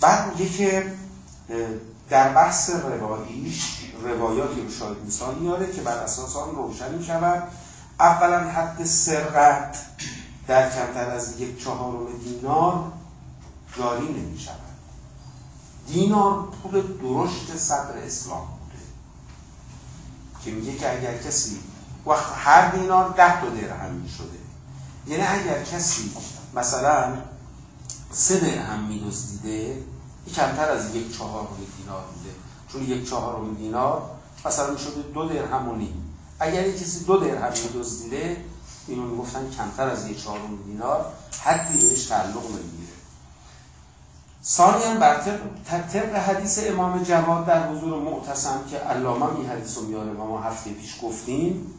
بعد میگه که در بحث رواییش روایاتی رو شاید مثال میاره که بر اساس آن روشن می شود اولا حد سرقت در کمتر از یک چهارم دینار جاری نمی شود دینار پول درشت صدر اسلام بوده. که میگه که اگر کسی وقت هر دینار ده تا درهم شده یعنی اگر کسی مثلا سه درهم می دزدیده کمتر از یک چهارم دینار بوده چون یک چهارم دینار مثلا می شده دو درهم و نیم. اگر یک کسی دو درهم دزدیده اینو می‌گفتن کمتر از یک چهارم دینار حدی بهش تعلق نمی‌گیره. ثانیا بر طبق حدیث امام جواد در حضور معتصم که علامه این حدیث رو میاره و ما هفته پیش گفتیم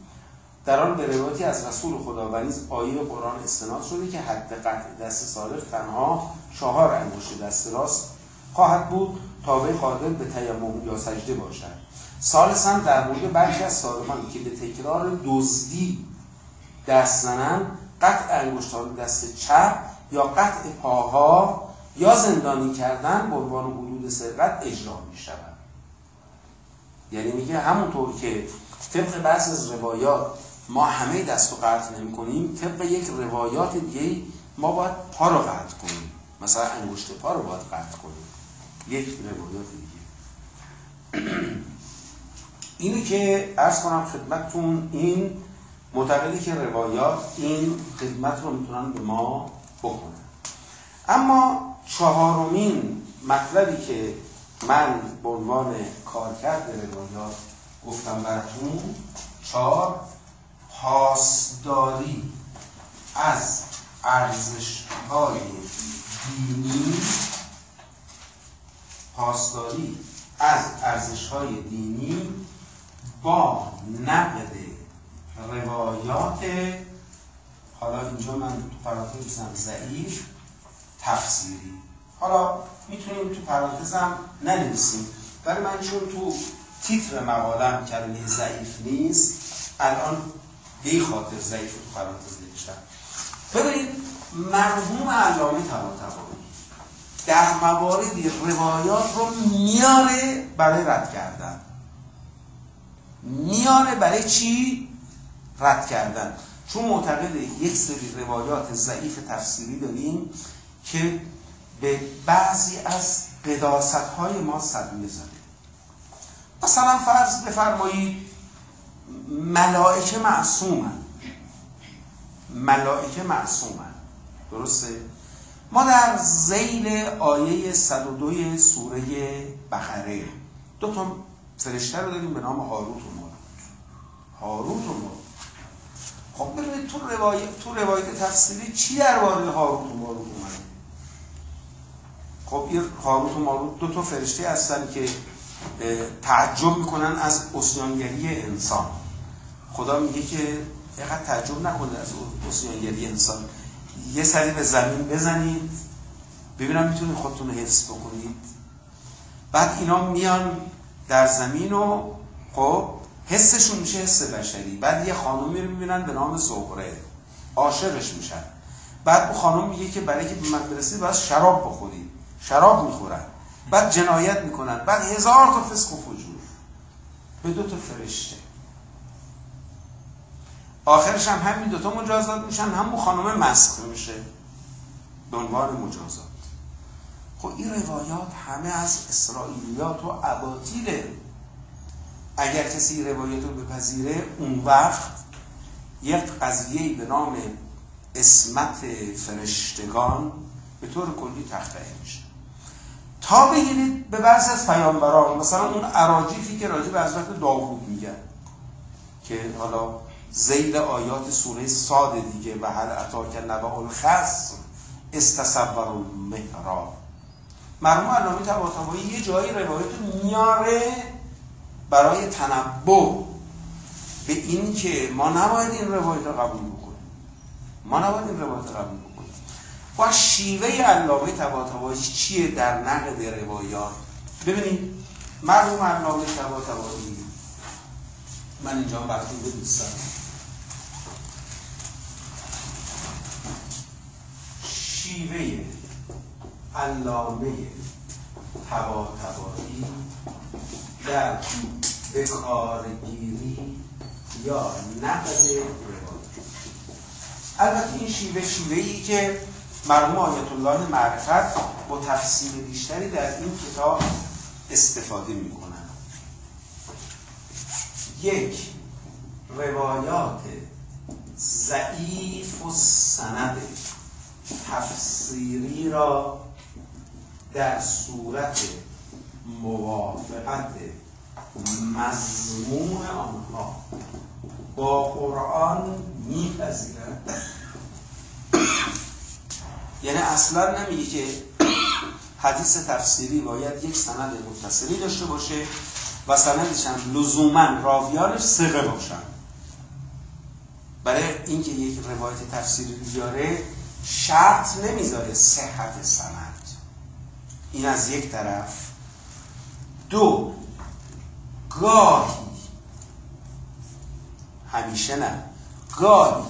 در آن به روایتی از رسول خدا و نیز آیه قرآن استناد شده که حد قطع دست سارق تنها چهار انگشت دست راست خواهد بود تابع قادر به تیمم یا سجده باشد. سالسا در مورد برخی از سارقان که به تکرار دزدی دست زنن قطع انگشتان دست چپ یا قطع پاها یا زندانی کردن به عنوان حدود سرقت اجرا می شود یعنی میگه همونطور که طبق بعض از روایات ما همه دست و قطع نمی کنیم طبق یک روایات دیگه ما باید پا رو قطع کنیم. مثلا انگشت پا رو باید قطع کنیم. یک روایات دیگه. اینی که ارز کنم خدمتتون این معتقدی که روایات این خدمت رو می‌تونن به ما بکنن. اما چهارمین مطلبی که من به عنوان کارکرد روایات گفتم براتون چهار پاسداری از ارزش های دینی پاسداری از ارزش های دینی با نقد روایات حالا اینجا من تو پرانتزم ضعیف تفسیری. حالا می‌تونیم تو پرانتزم ننویسیم ولی من چون تو تیتر مقالم کلمه ضعیف نیست الان به خاطر ضعیف تو پرانتز نوشتم. ببینید مرحوم علامه طباطبایی در مواردی روایات رو میاره برای رد کردن. میاره برای چی؟ رد کردن. چون معتقد یک سری روایات ضعیف تفسیری داریم که به بعضی از قداست های ما صدمه زده مثلا فرض بفرمایید ملائکه معصومن. ملائکه معصومن. درسته؟ ما در زیل آیه 102 سوره بقره. دو تا فرشته رو داریم به نام هاروت و ماروت هاروت و ماروت خب ببینید تو روایت تو روایت تفسیری چی درباره هاروت و ماروت اومده؟ خب این هاروت و ماروت دو تا فرشته هستن که تعجب می‌کنن از اسیانگری انسان. خدا میگه که اینقدر تعجب نکنید از اسیانگری انسان. یه سری به زمین بزنید. ببینم می‌تونید خودتون رو حفظ بکنید. بعد اینا میان در زمین و خب حسشون میشه حس بشری. بعد یه خانومی رو می‌بینن به نام زهره. عاشقش میشن. بعد اون خانم میگه که برای که به برسید باید شراب بخورید. شراب می‌خورن. بعد جنایت می‌کنن. بعد هزار تا فسق و فجور. به دو تا فرشته. آخرش هم همین دوتا مجازات میشن هم خانم مسخ میشه. به مجازات. خب این روایات همه از اسرائیلیات و اباطیله. اگر کسی روایت رو بپذیره اون وقت یک قضیه به نام اسمت فرشتگان به طور کلی تخته میشه. تا بگیرید به بعض از پیامبران مثلا اون عراجیفی که راجع به حضرت داوود میگن که حالا زیل آیات سوره ساد دیگه و هل اتاک نبع الخصم استصور المهراب مرحوم علامه طباطبایی یه جایی روایت میاره برای تنبه به این که ما نباید این روایت رو قبول بکنیم. ما نباید این روایت رو قبول بکنیم. با شیوه علامه طباطبایی چیه در نقد روایات؟ ببینید مرحوم علامه طباطبایی من اینجا براتون بدوستم شیوه علامه تباتبایی در بکارگیری یا نقد روایت. البته این شیوه شیوه ای که مرحوم آیت الله معرفت با تفسیر بیشتری در این کتاب استفاده می‌کنن. یک روایات ضعیف و سند تفسیری را در صورت موافقت مضمون آنها با قرآن میپذیرند. یعنی اصلا نمیگه که حدیث تفسیری باید یک سند متصلی داشته باشه و سندش هم لزوما راویانش ثقه باشن برای اینکه یک روایت تفسیری بیاره شرط نمی‌ذاره صحت سند. این از یک طرف. دو گاهی. همیشه نه. گاهی.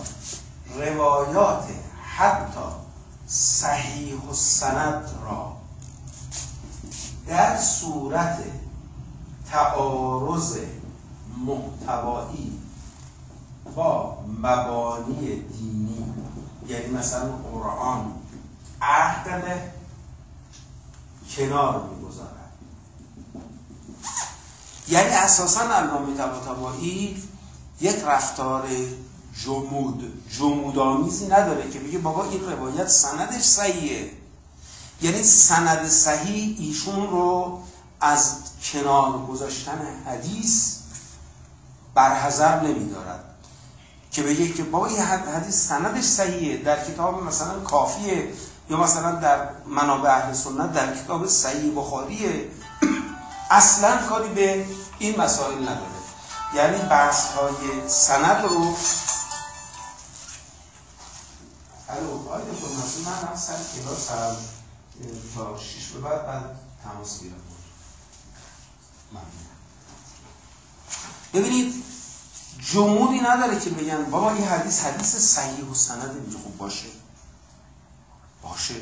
روایات حتی صحیح و سند را در صورت تعارض محتوایی با مبانی دینی یعنی مثلا قرآن عقل کنار می‌گذارد. یعنی اساسا علامه طباطبایی یک رفتار جمود جمودآمیزی نداره که بگه بابا این روایت سندش صحیحه. یعنی سند صحیح ایشون رو از کنار گذاشتن حدیث برحضر نمیدارد. که بگه که بابا این حدیث سندش صحیحه در کتاب مثلا کافیه یا مثلا در منابع اهل سنت در کتاب صحیح بخاریه. اصلا کاری به این مسائل نداره. یعنی بحث های سند رو الو آقای دکتر من هم سر کلاس هم تا شیش به بعد بعد تماس گیرم. ببینید جمودی نداره که بگن بابا این حدیث حدیث صحیح و سند اینجا خوب باشه. باشه.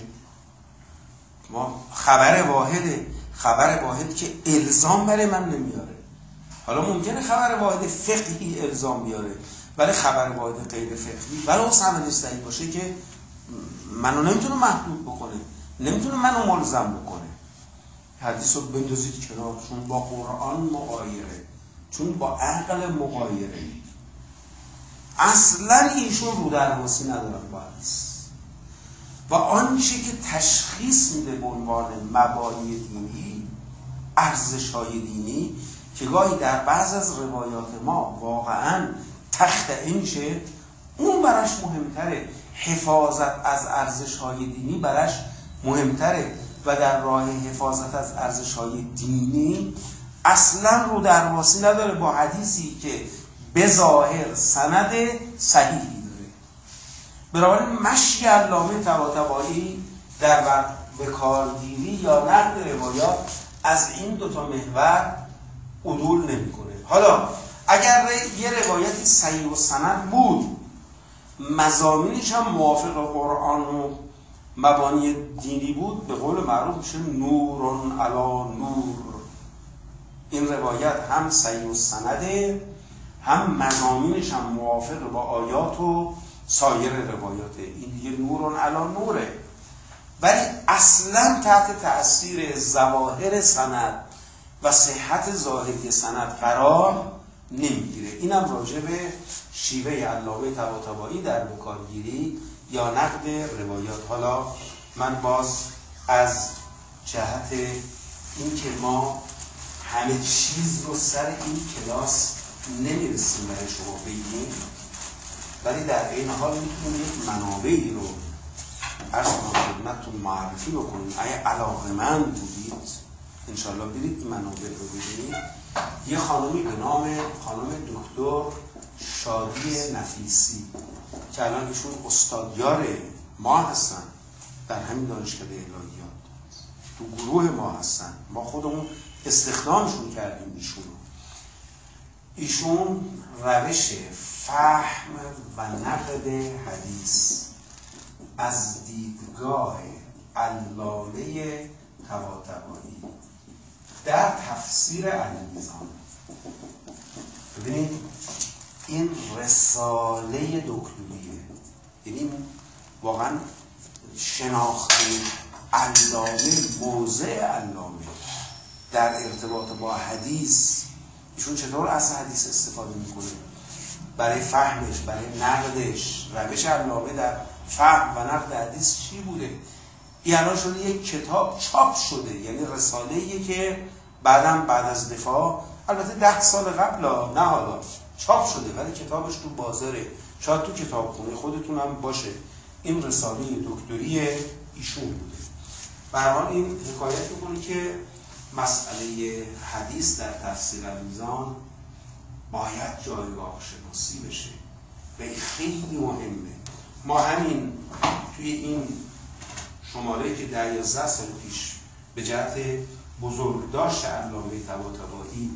ما خبر واحده. خبر واحد که الزام برای من نمیاره. حالا ممکنه خبر واحد فقهی الزام بیاره ولی خبر واحد غیر فقهی ولی اون سند صحیح باشه که منو نمی‌تونه محدود بکنه. نمی‌تونه منو ملزم بکنه. حدیث رو بندازید کنار چون با قرآن مقایره. چون با عقل مقایره. اصلا ایشون رو درواسی ندارن با و آنچه که تشخیص میده به عنوان مبانی دینی ارزش های دینی که گاهی در بعض از روایات ما واقعا تخت اینشه اون براش مهمتره. حفاظت از ارزش های دینی براش مهمتره. و در راه حفاظت از ارزش های دینی اصلا رو درواسی نداره با حدیثی که به ظاهر سند صحیحی داره بنابراین مشی علامه طباطبایی در بکارگیری یا نقد روایات از این دوتا محور عدول نمی‌کنه. حالا اگر یه روایتی صحیح و سند بود مزامینش هم موافق قرآن و مبانی دینی بود به قول معروف میشه نورون علا نور. این روایت هم صحیح و سنده هم مزامینش هم موافق با آیات و سایر روایاته این دیگه نورون علا نوره. ولی اصلا تحت تأثیر زواهر سند و صحت ظاهری سند قرار نمی‌گیره. اینم راجع به شیوه علامه طباطبایی در بکارگیری یا نقد روایات. حالا من باز از جهت اینکه ما همه چیز رو سر این کلاس نمی‌رسیم برای شما بگیم. ولی در این حال می‌تونیم یک منابعی رو از خدمتتون معرفی بکنیم. اگه علاقه من بودید انشالله برید منابع رو ببینید. یه خانمی به نام خانم دکتر شادی نفیسی که الان ایشون استادیار ما هستن در همین دانشکده الهیات. تو گروه ما هستن. ما خودمون استخدامشون کردیم ایشون ایشون روش فهم و نقد حدیث از دیدگاه علامه طباطبایی در تفسیر المیزان ببینید این رساله دکتریه. یعنی واقعا شناخت علامه موضع علامه در ارتباط با حدیث ایشون چطور از حدیث استفاده می‌کنه؟ برای فهمش برای نقدش. روش علامه در فهم و نقد حدیث چی بوده؟ این الان شده یک کتاب چاپ شده یعنی رساله که بعدم بعد از دفاع البته ده سال قبل نه حالا چاپ شده ولی کتابش تو بازاره. شاید تو کتابخونه خودتون هم باشه. این رساله دکتری ایشون بوده. برای این حکایت می‌کنه که مسئله حدیث در تفسیر میزان باید جایگاه شناسی بشه. و خیلی مهمه. ما همین توی این شماره که در یازده سال پیش به جهت بزرگداشت علامه طباطبایی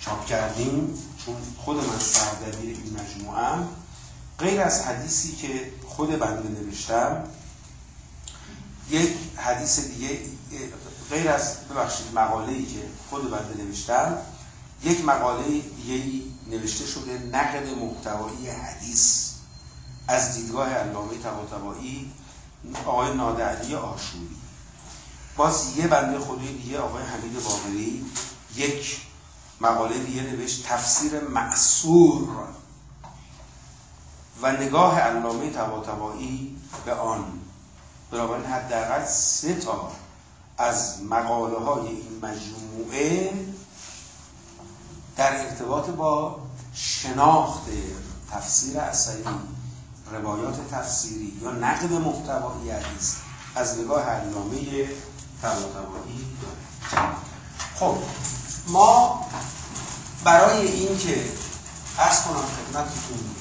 چاپ کردیم چون خود من سردبیر این مجموعه غیر از حدیثی که خود بنده نوشتم یک حدیث دیگه غیر از ببخشید مقاله ای که خود بنده نوشتم یک مقاله دیگه نوشته شده نقد محتوایی حدیث. از دیدگاه علامه طباطبایی آقای نادعلی آشوری. باز یه بنده خودی دیگه آقای حمید باقری یک مقاله دیگه نوشت تفسیر معصور و نگاه علامه طباطبایی به آن. بنابراین حداقل سه تا از مقاله های این مجموعه در ارتباط با شناخت تفسیر اثری روایات تفسیری یا نقد محتوایی حدیث از نگاه علامه طباطبایی داره خب ما برای اینکه عرض کنم خدمتتون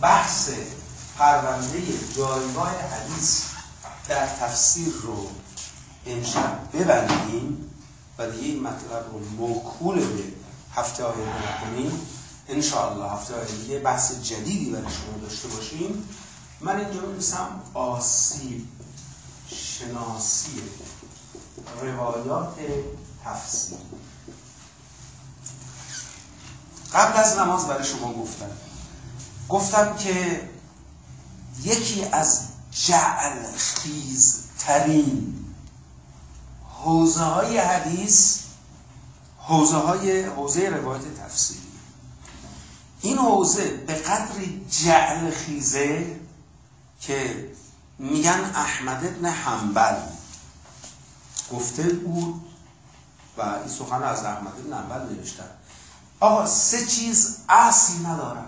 بحث پرونده جایگاه حدیث در تفسیر رو امشب ببندیم و دیگه این مطلب رو موکول به هفته آینده نکنیم انشاءالله هفته آینده بحث جدیدی برای شما داشته باشیم. من اینجا می‌رسم آسیب شناسی روایات تفسیر. قبل از نماز برای شما گفتم. گفتم که یکی از جعل خیز ترین حوزه های حدیث حوزه های حوزه روایت تفسیری. این حوزه به قدر جعل خیزه که میگن احمد ابن حنبل. گفته بود و این سخن از احمد ابن حنبل نوشتن. آقا سه چیز اصل ندارن.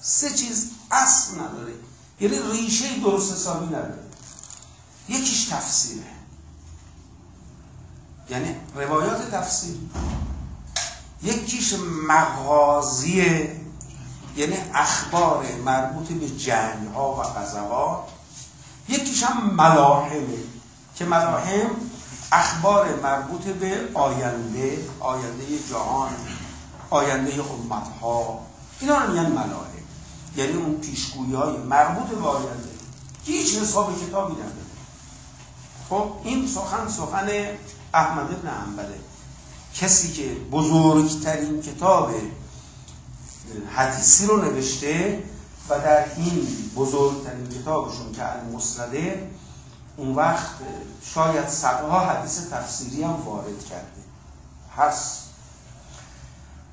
سه چیز اصل نداره. یعنی ریشه درست حسابی نداره. یکیش تفسیره. یعنی روایات تفسیر. یکیش مغازیه. یعنی اخبار مربوط به جنگ ها و غزوات. یکیش هم ملاحمه. که ملاحم اخبار مربوط به آینده آینده جهان آینده امت ها اینا رو میگن ملاحم. یعنی اون پیشگویی های مربوط به آینده. هیچ حساب کتابی نداره. خب این سخن سخن احمد ابن حنبله. کسی که بزرگترین کتاب حدیثی رو نوشته و در این بزرگترین کتابشون که المسنده اون وقت شاید صدها حدیث تفسیری هم وارد کرده. هست.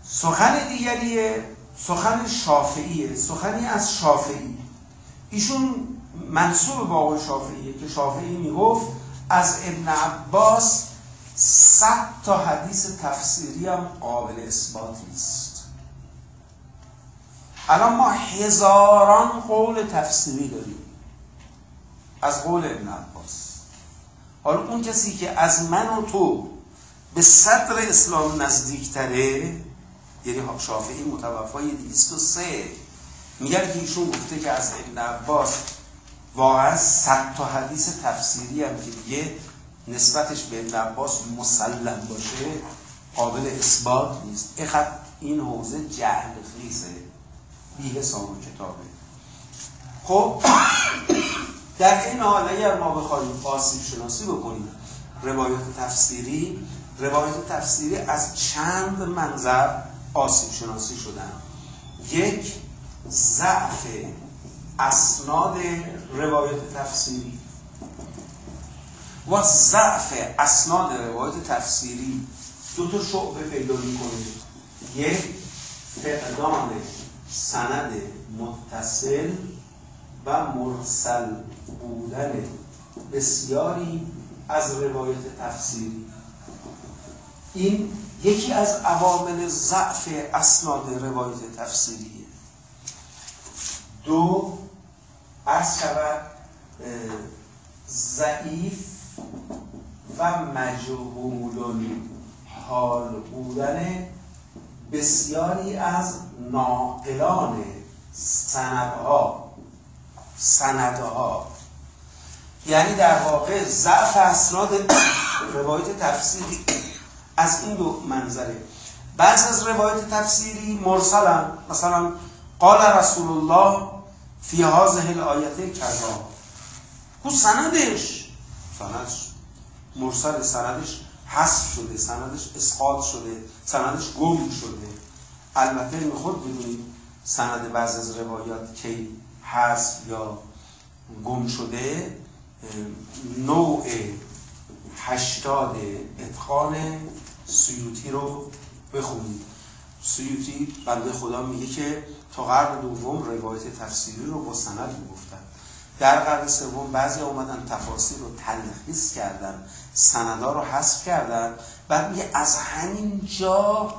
سخن دیگریه سخن شافعیه سخنی از شافعی. ایشون منصوب با آقای شافعیه که شافعی می‌گفت از ابن عباس صد تا حدیث تفسیری هم قابل اثبات نیست. الان ما هزاران قول تفسیری داریم از قول ابن عباس. حالا اون کسی که از من و تو به صدر اسلام نزدیکتره یعنی شافعی متوفای 203 میگن که ایشون گفته که از ابن عباس واقعا صد تا حدیث تفسیری هم که دیگه نسبتش به ابن عباس مسلم باشه قابل اثبات نیست. این حوزه جهل خیزه. بی حساب و کتابه. خب در این حال اگر ما بخوایم آسیب شناسی بکنیم روایت تفسیری روایت تفسیری از چند منظر آسیب شناسی شدن. یک ضعف اسناد روایت تفسیری. و ضعف اسناد روایت تفسیری. دو تا شعبه پیدا می‌کنه یک فقدان سند متصل و مرسل بودن بسیاری از روایت تفسیری. این یکی از عوامل ضعف اسناد روایت تفسیریه. دو از شود ضعیف و مجهول حال بودن بسیاری از ناقلان سندها سندها. یعنی در واقع ضعف اسناد روایت تفسیری از این دو منظره. بعض از روایت تفسیری مرسلن مثلا قال رسول الله فی هذه الآیت کذا. کو سندش سندش مرسل سندش حذف شده سندش اسقاط شده سندش گم شده. البته خود بدونید سند بعض از روایات کی حذف یا گم شده نوع هشتاد اتقان سیوتی رو بخونید. سیوتی بنده خدا میگه که تا قرن دوم روایت تفسیری رو با سند می‌گفتن. در قرن سوم بعضی اومدن تفاسیر رو تلخیص کردن سندا رو حذف کردن. بعد میگه از همین جا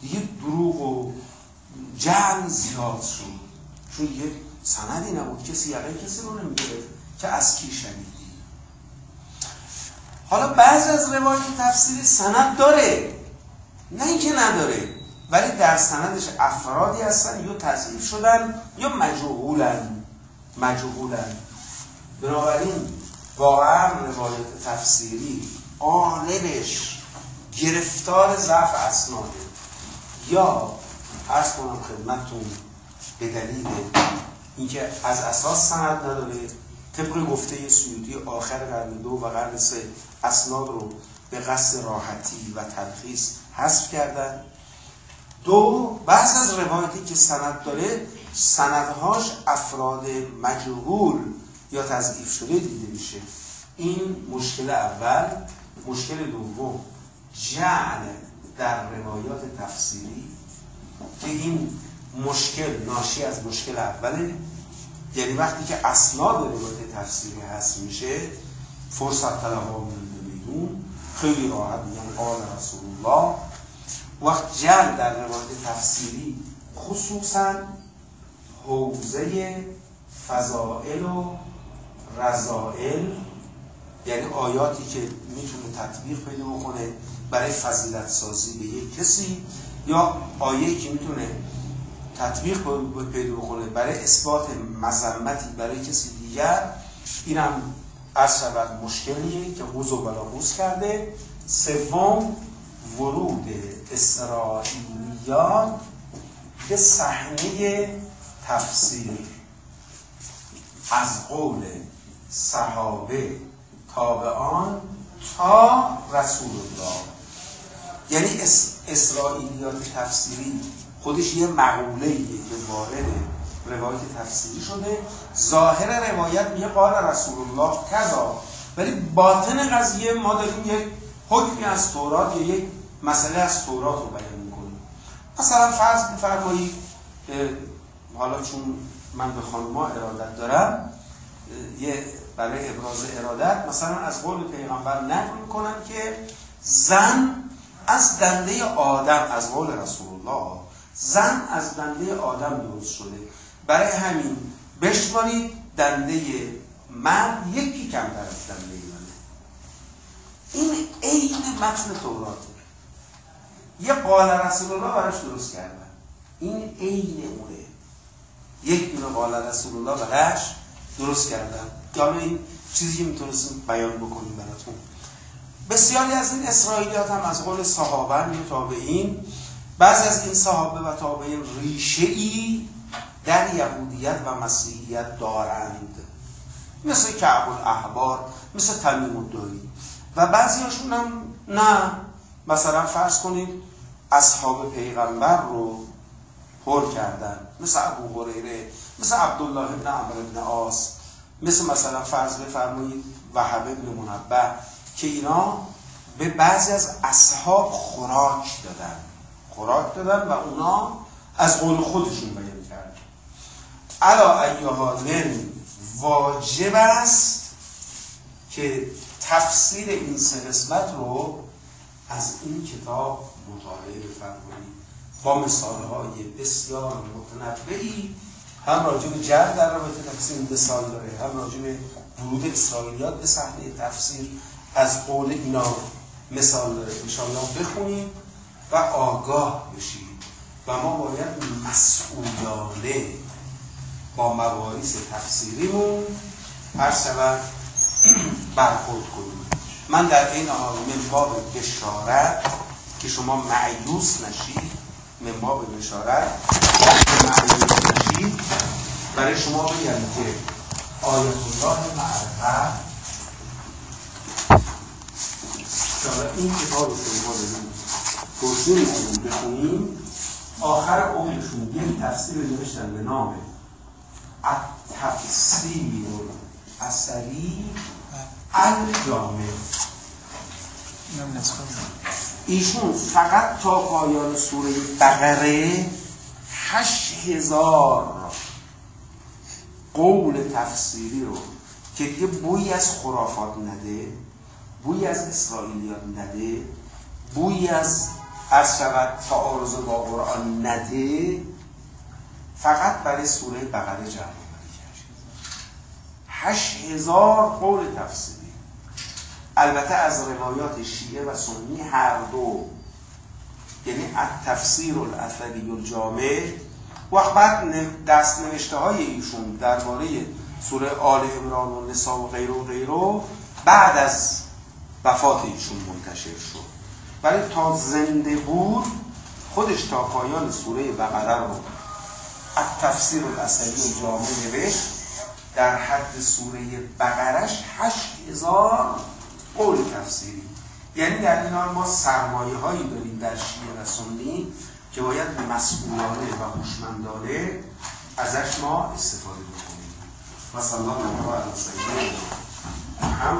دیگه دروغ و جمع زیاد شد. چون یه سندی نبود کسی یقه کسی رو نمی‌گرفت که از کی شنیدی حالا بعضی از روایت تفسیری سند داره. نه اینکه نداره ولی در سندش افرادی هستن یا تضعیف شدن یا مجهولن. مجهولن. بنابراین واقعا روایت تفسیری آنبش گرفتار ضعف اسناده. یا ارز کنم خدمتتون به دلیل اینکه از اساس سند نداره طبق گفته سیودی آخر قرن دو و قرن سه اسناد رو به قصد راحتی و تلخیص حذف کردن. دو بعض از روایتی که سند داره سندهاش افراد مجهول یا تضعیف شده دیده میشه. این مشکل اول. مشکل دوم جعل در روایات تفسیری که این مشکل ناشی از مشکل اوله. یعنی وقتی که اسناد روایت تفسیری هست میشه فرصت طلب میدون خیلی راحت میگن قال رسول الله وقت جل در روایت تفسیری خصوصا حوزه فضائل و رضائل یعنی آیاتی که می‌تونه تطبیق پیدا بکنه برای فضیلت سازی به یک کسی یا آیه که می‌تونه تطبیق پیدا بکنه. برای اثبات مذمتی برای کسی دیگر اینم از شود مشکلیه که غوز و بلاغوز کرده. سوم ورود اسرائیلیات به صحنه تفسیر. از قول صحابه تابعان تا رسول الله. یعنی اسرائیلیات تفسیری. خودش یه مقوله که وارد روایت تفسیری شده. ظاهر روایت میگه قال رسول الله کذا. ولی باطن قضیه ما داریم یک حکمی از تورات یا یک مسئله از تورات رو بیان می‌کنیم. مثلا فرض بفرمایید حالا چون من به خانوما ارادت دارم یه برای ابراز ارادت مثلا از قول پیغمبر نقل می‌کنم که زن از دنده آدم از قول رسول الله زن از دنده آدم درست شده. برای همین بشمارید دنده مرد یکی کمتر از دنده منه این عین متن توراته. یه قال رسول الله براش درست کردن. این عین اونه یک دونه قال رسول الله براش درست کردن. حالا این چیزی که می‌تونستیم بیان بکنیم براتون. بسیاری از این اسرائیلیات هم از قول صحابه یا تابعین بعضی از این صحابه و تابعین ریشه ای در یهودیت و مسیحیت دارند. مثل کعب الاحبار مثل تمیم الداری و بعضیاشون هم نه. مثلا فرض کنید اصحاب پیغمبر رو پر کردن. مثل ابو هریره مثل عبدالله ابن عمر ابن عاص. مثل مثلا فرض بفرمایید وهب ابن منبه که اینا به بعضی از اصحاب خوراک دادن. خوراک دادن و اونا از قول خودشون بیان کردن. علا ایهالن واجب است که تفسیر این سه قسمت رو از این کتاب مطالعه بفرمایید. با مثال های بسیار متنوعی. هم راجع به جر در رابطه تفسیر مثال داره هم راجع به ورود اسرائیلیات به صحنه تفسیر از قول اینا مثال داره. انشاءالله بخونید و آگاه بشید و ما باید مسئولانه با مباحث تفسیریمون هر شود برخورد کنیم. من در این حال من باب بشارت که شما معیوس نشید من باب بشارت معیوس نشید برای شما بگم که آیت الله معرفت. شما این کتاب رو که توصیه می‌کنیم بخونیم. آخر عمرشون یک تفسیر نوشتن به نام التفسیر اثری الجامع. ایشون فقط تا پایان سوره بقره هشت هزار قول تفسیری رو که دیگه بویی از خرافات نده بویی از اسرائیلیات نده بویی از از شود تعارض با قرآن نده فقط برای سوره بقره جمع آوری کرد. هشت هزار قول تفسیری. البته از روایات شیعه و سنی هر دو. یعنی تفسیر الاثری الجامع. وقت بعد دست نوشته های ایشون درباره سوره آل عمران و نسا و غیر و غیره بعد از وفات ایشون منتشر شد. ولی تا زنده بود خودش تا پایان سوره بقره رو تفسیر الاثری جامع نوشت در حد سوره بقرش هشت هزار قول تفسیری. یعنی در این ما سرمایه هایی داریم در شیعه و سنی که باید مسئولانه و هوشمندانه ازش ما استفاده بکنیم. و صلی الله علیه و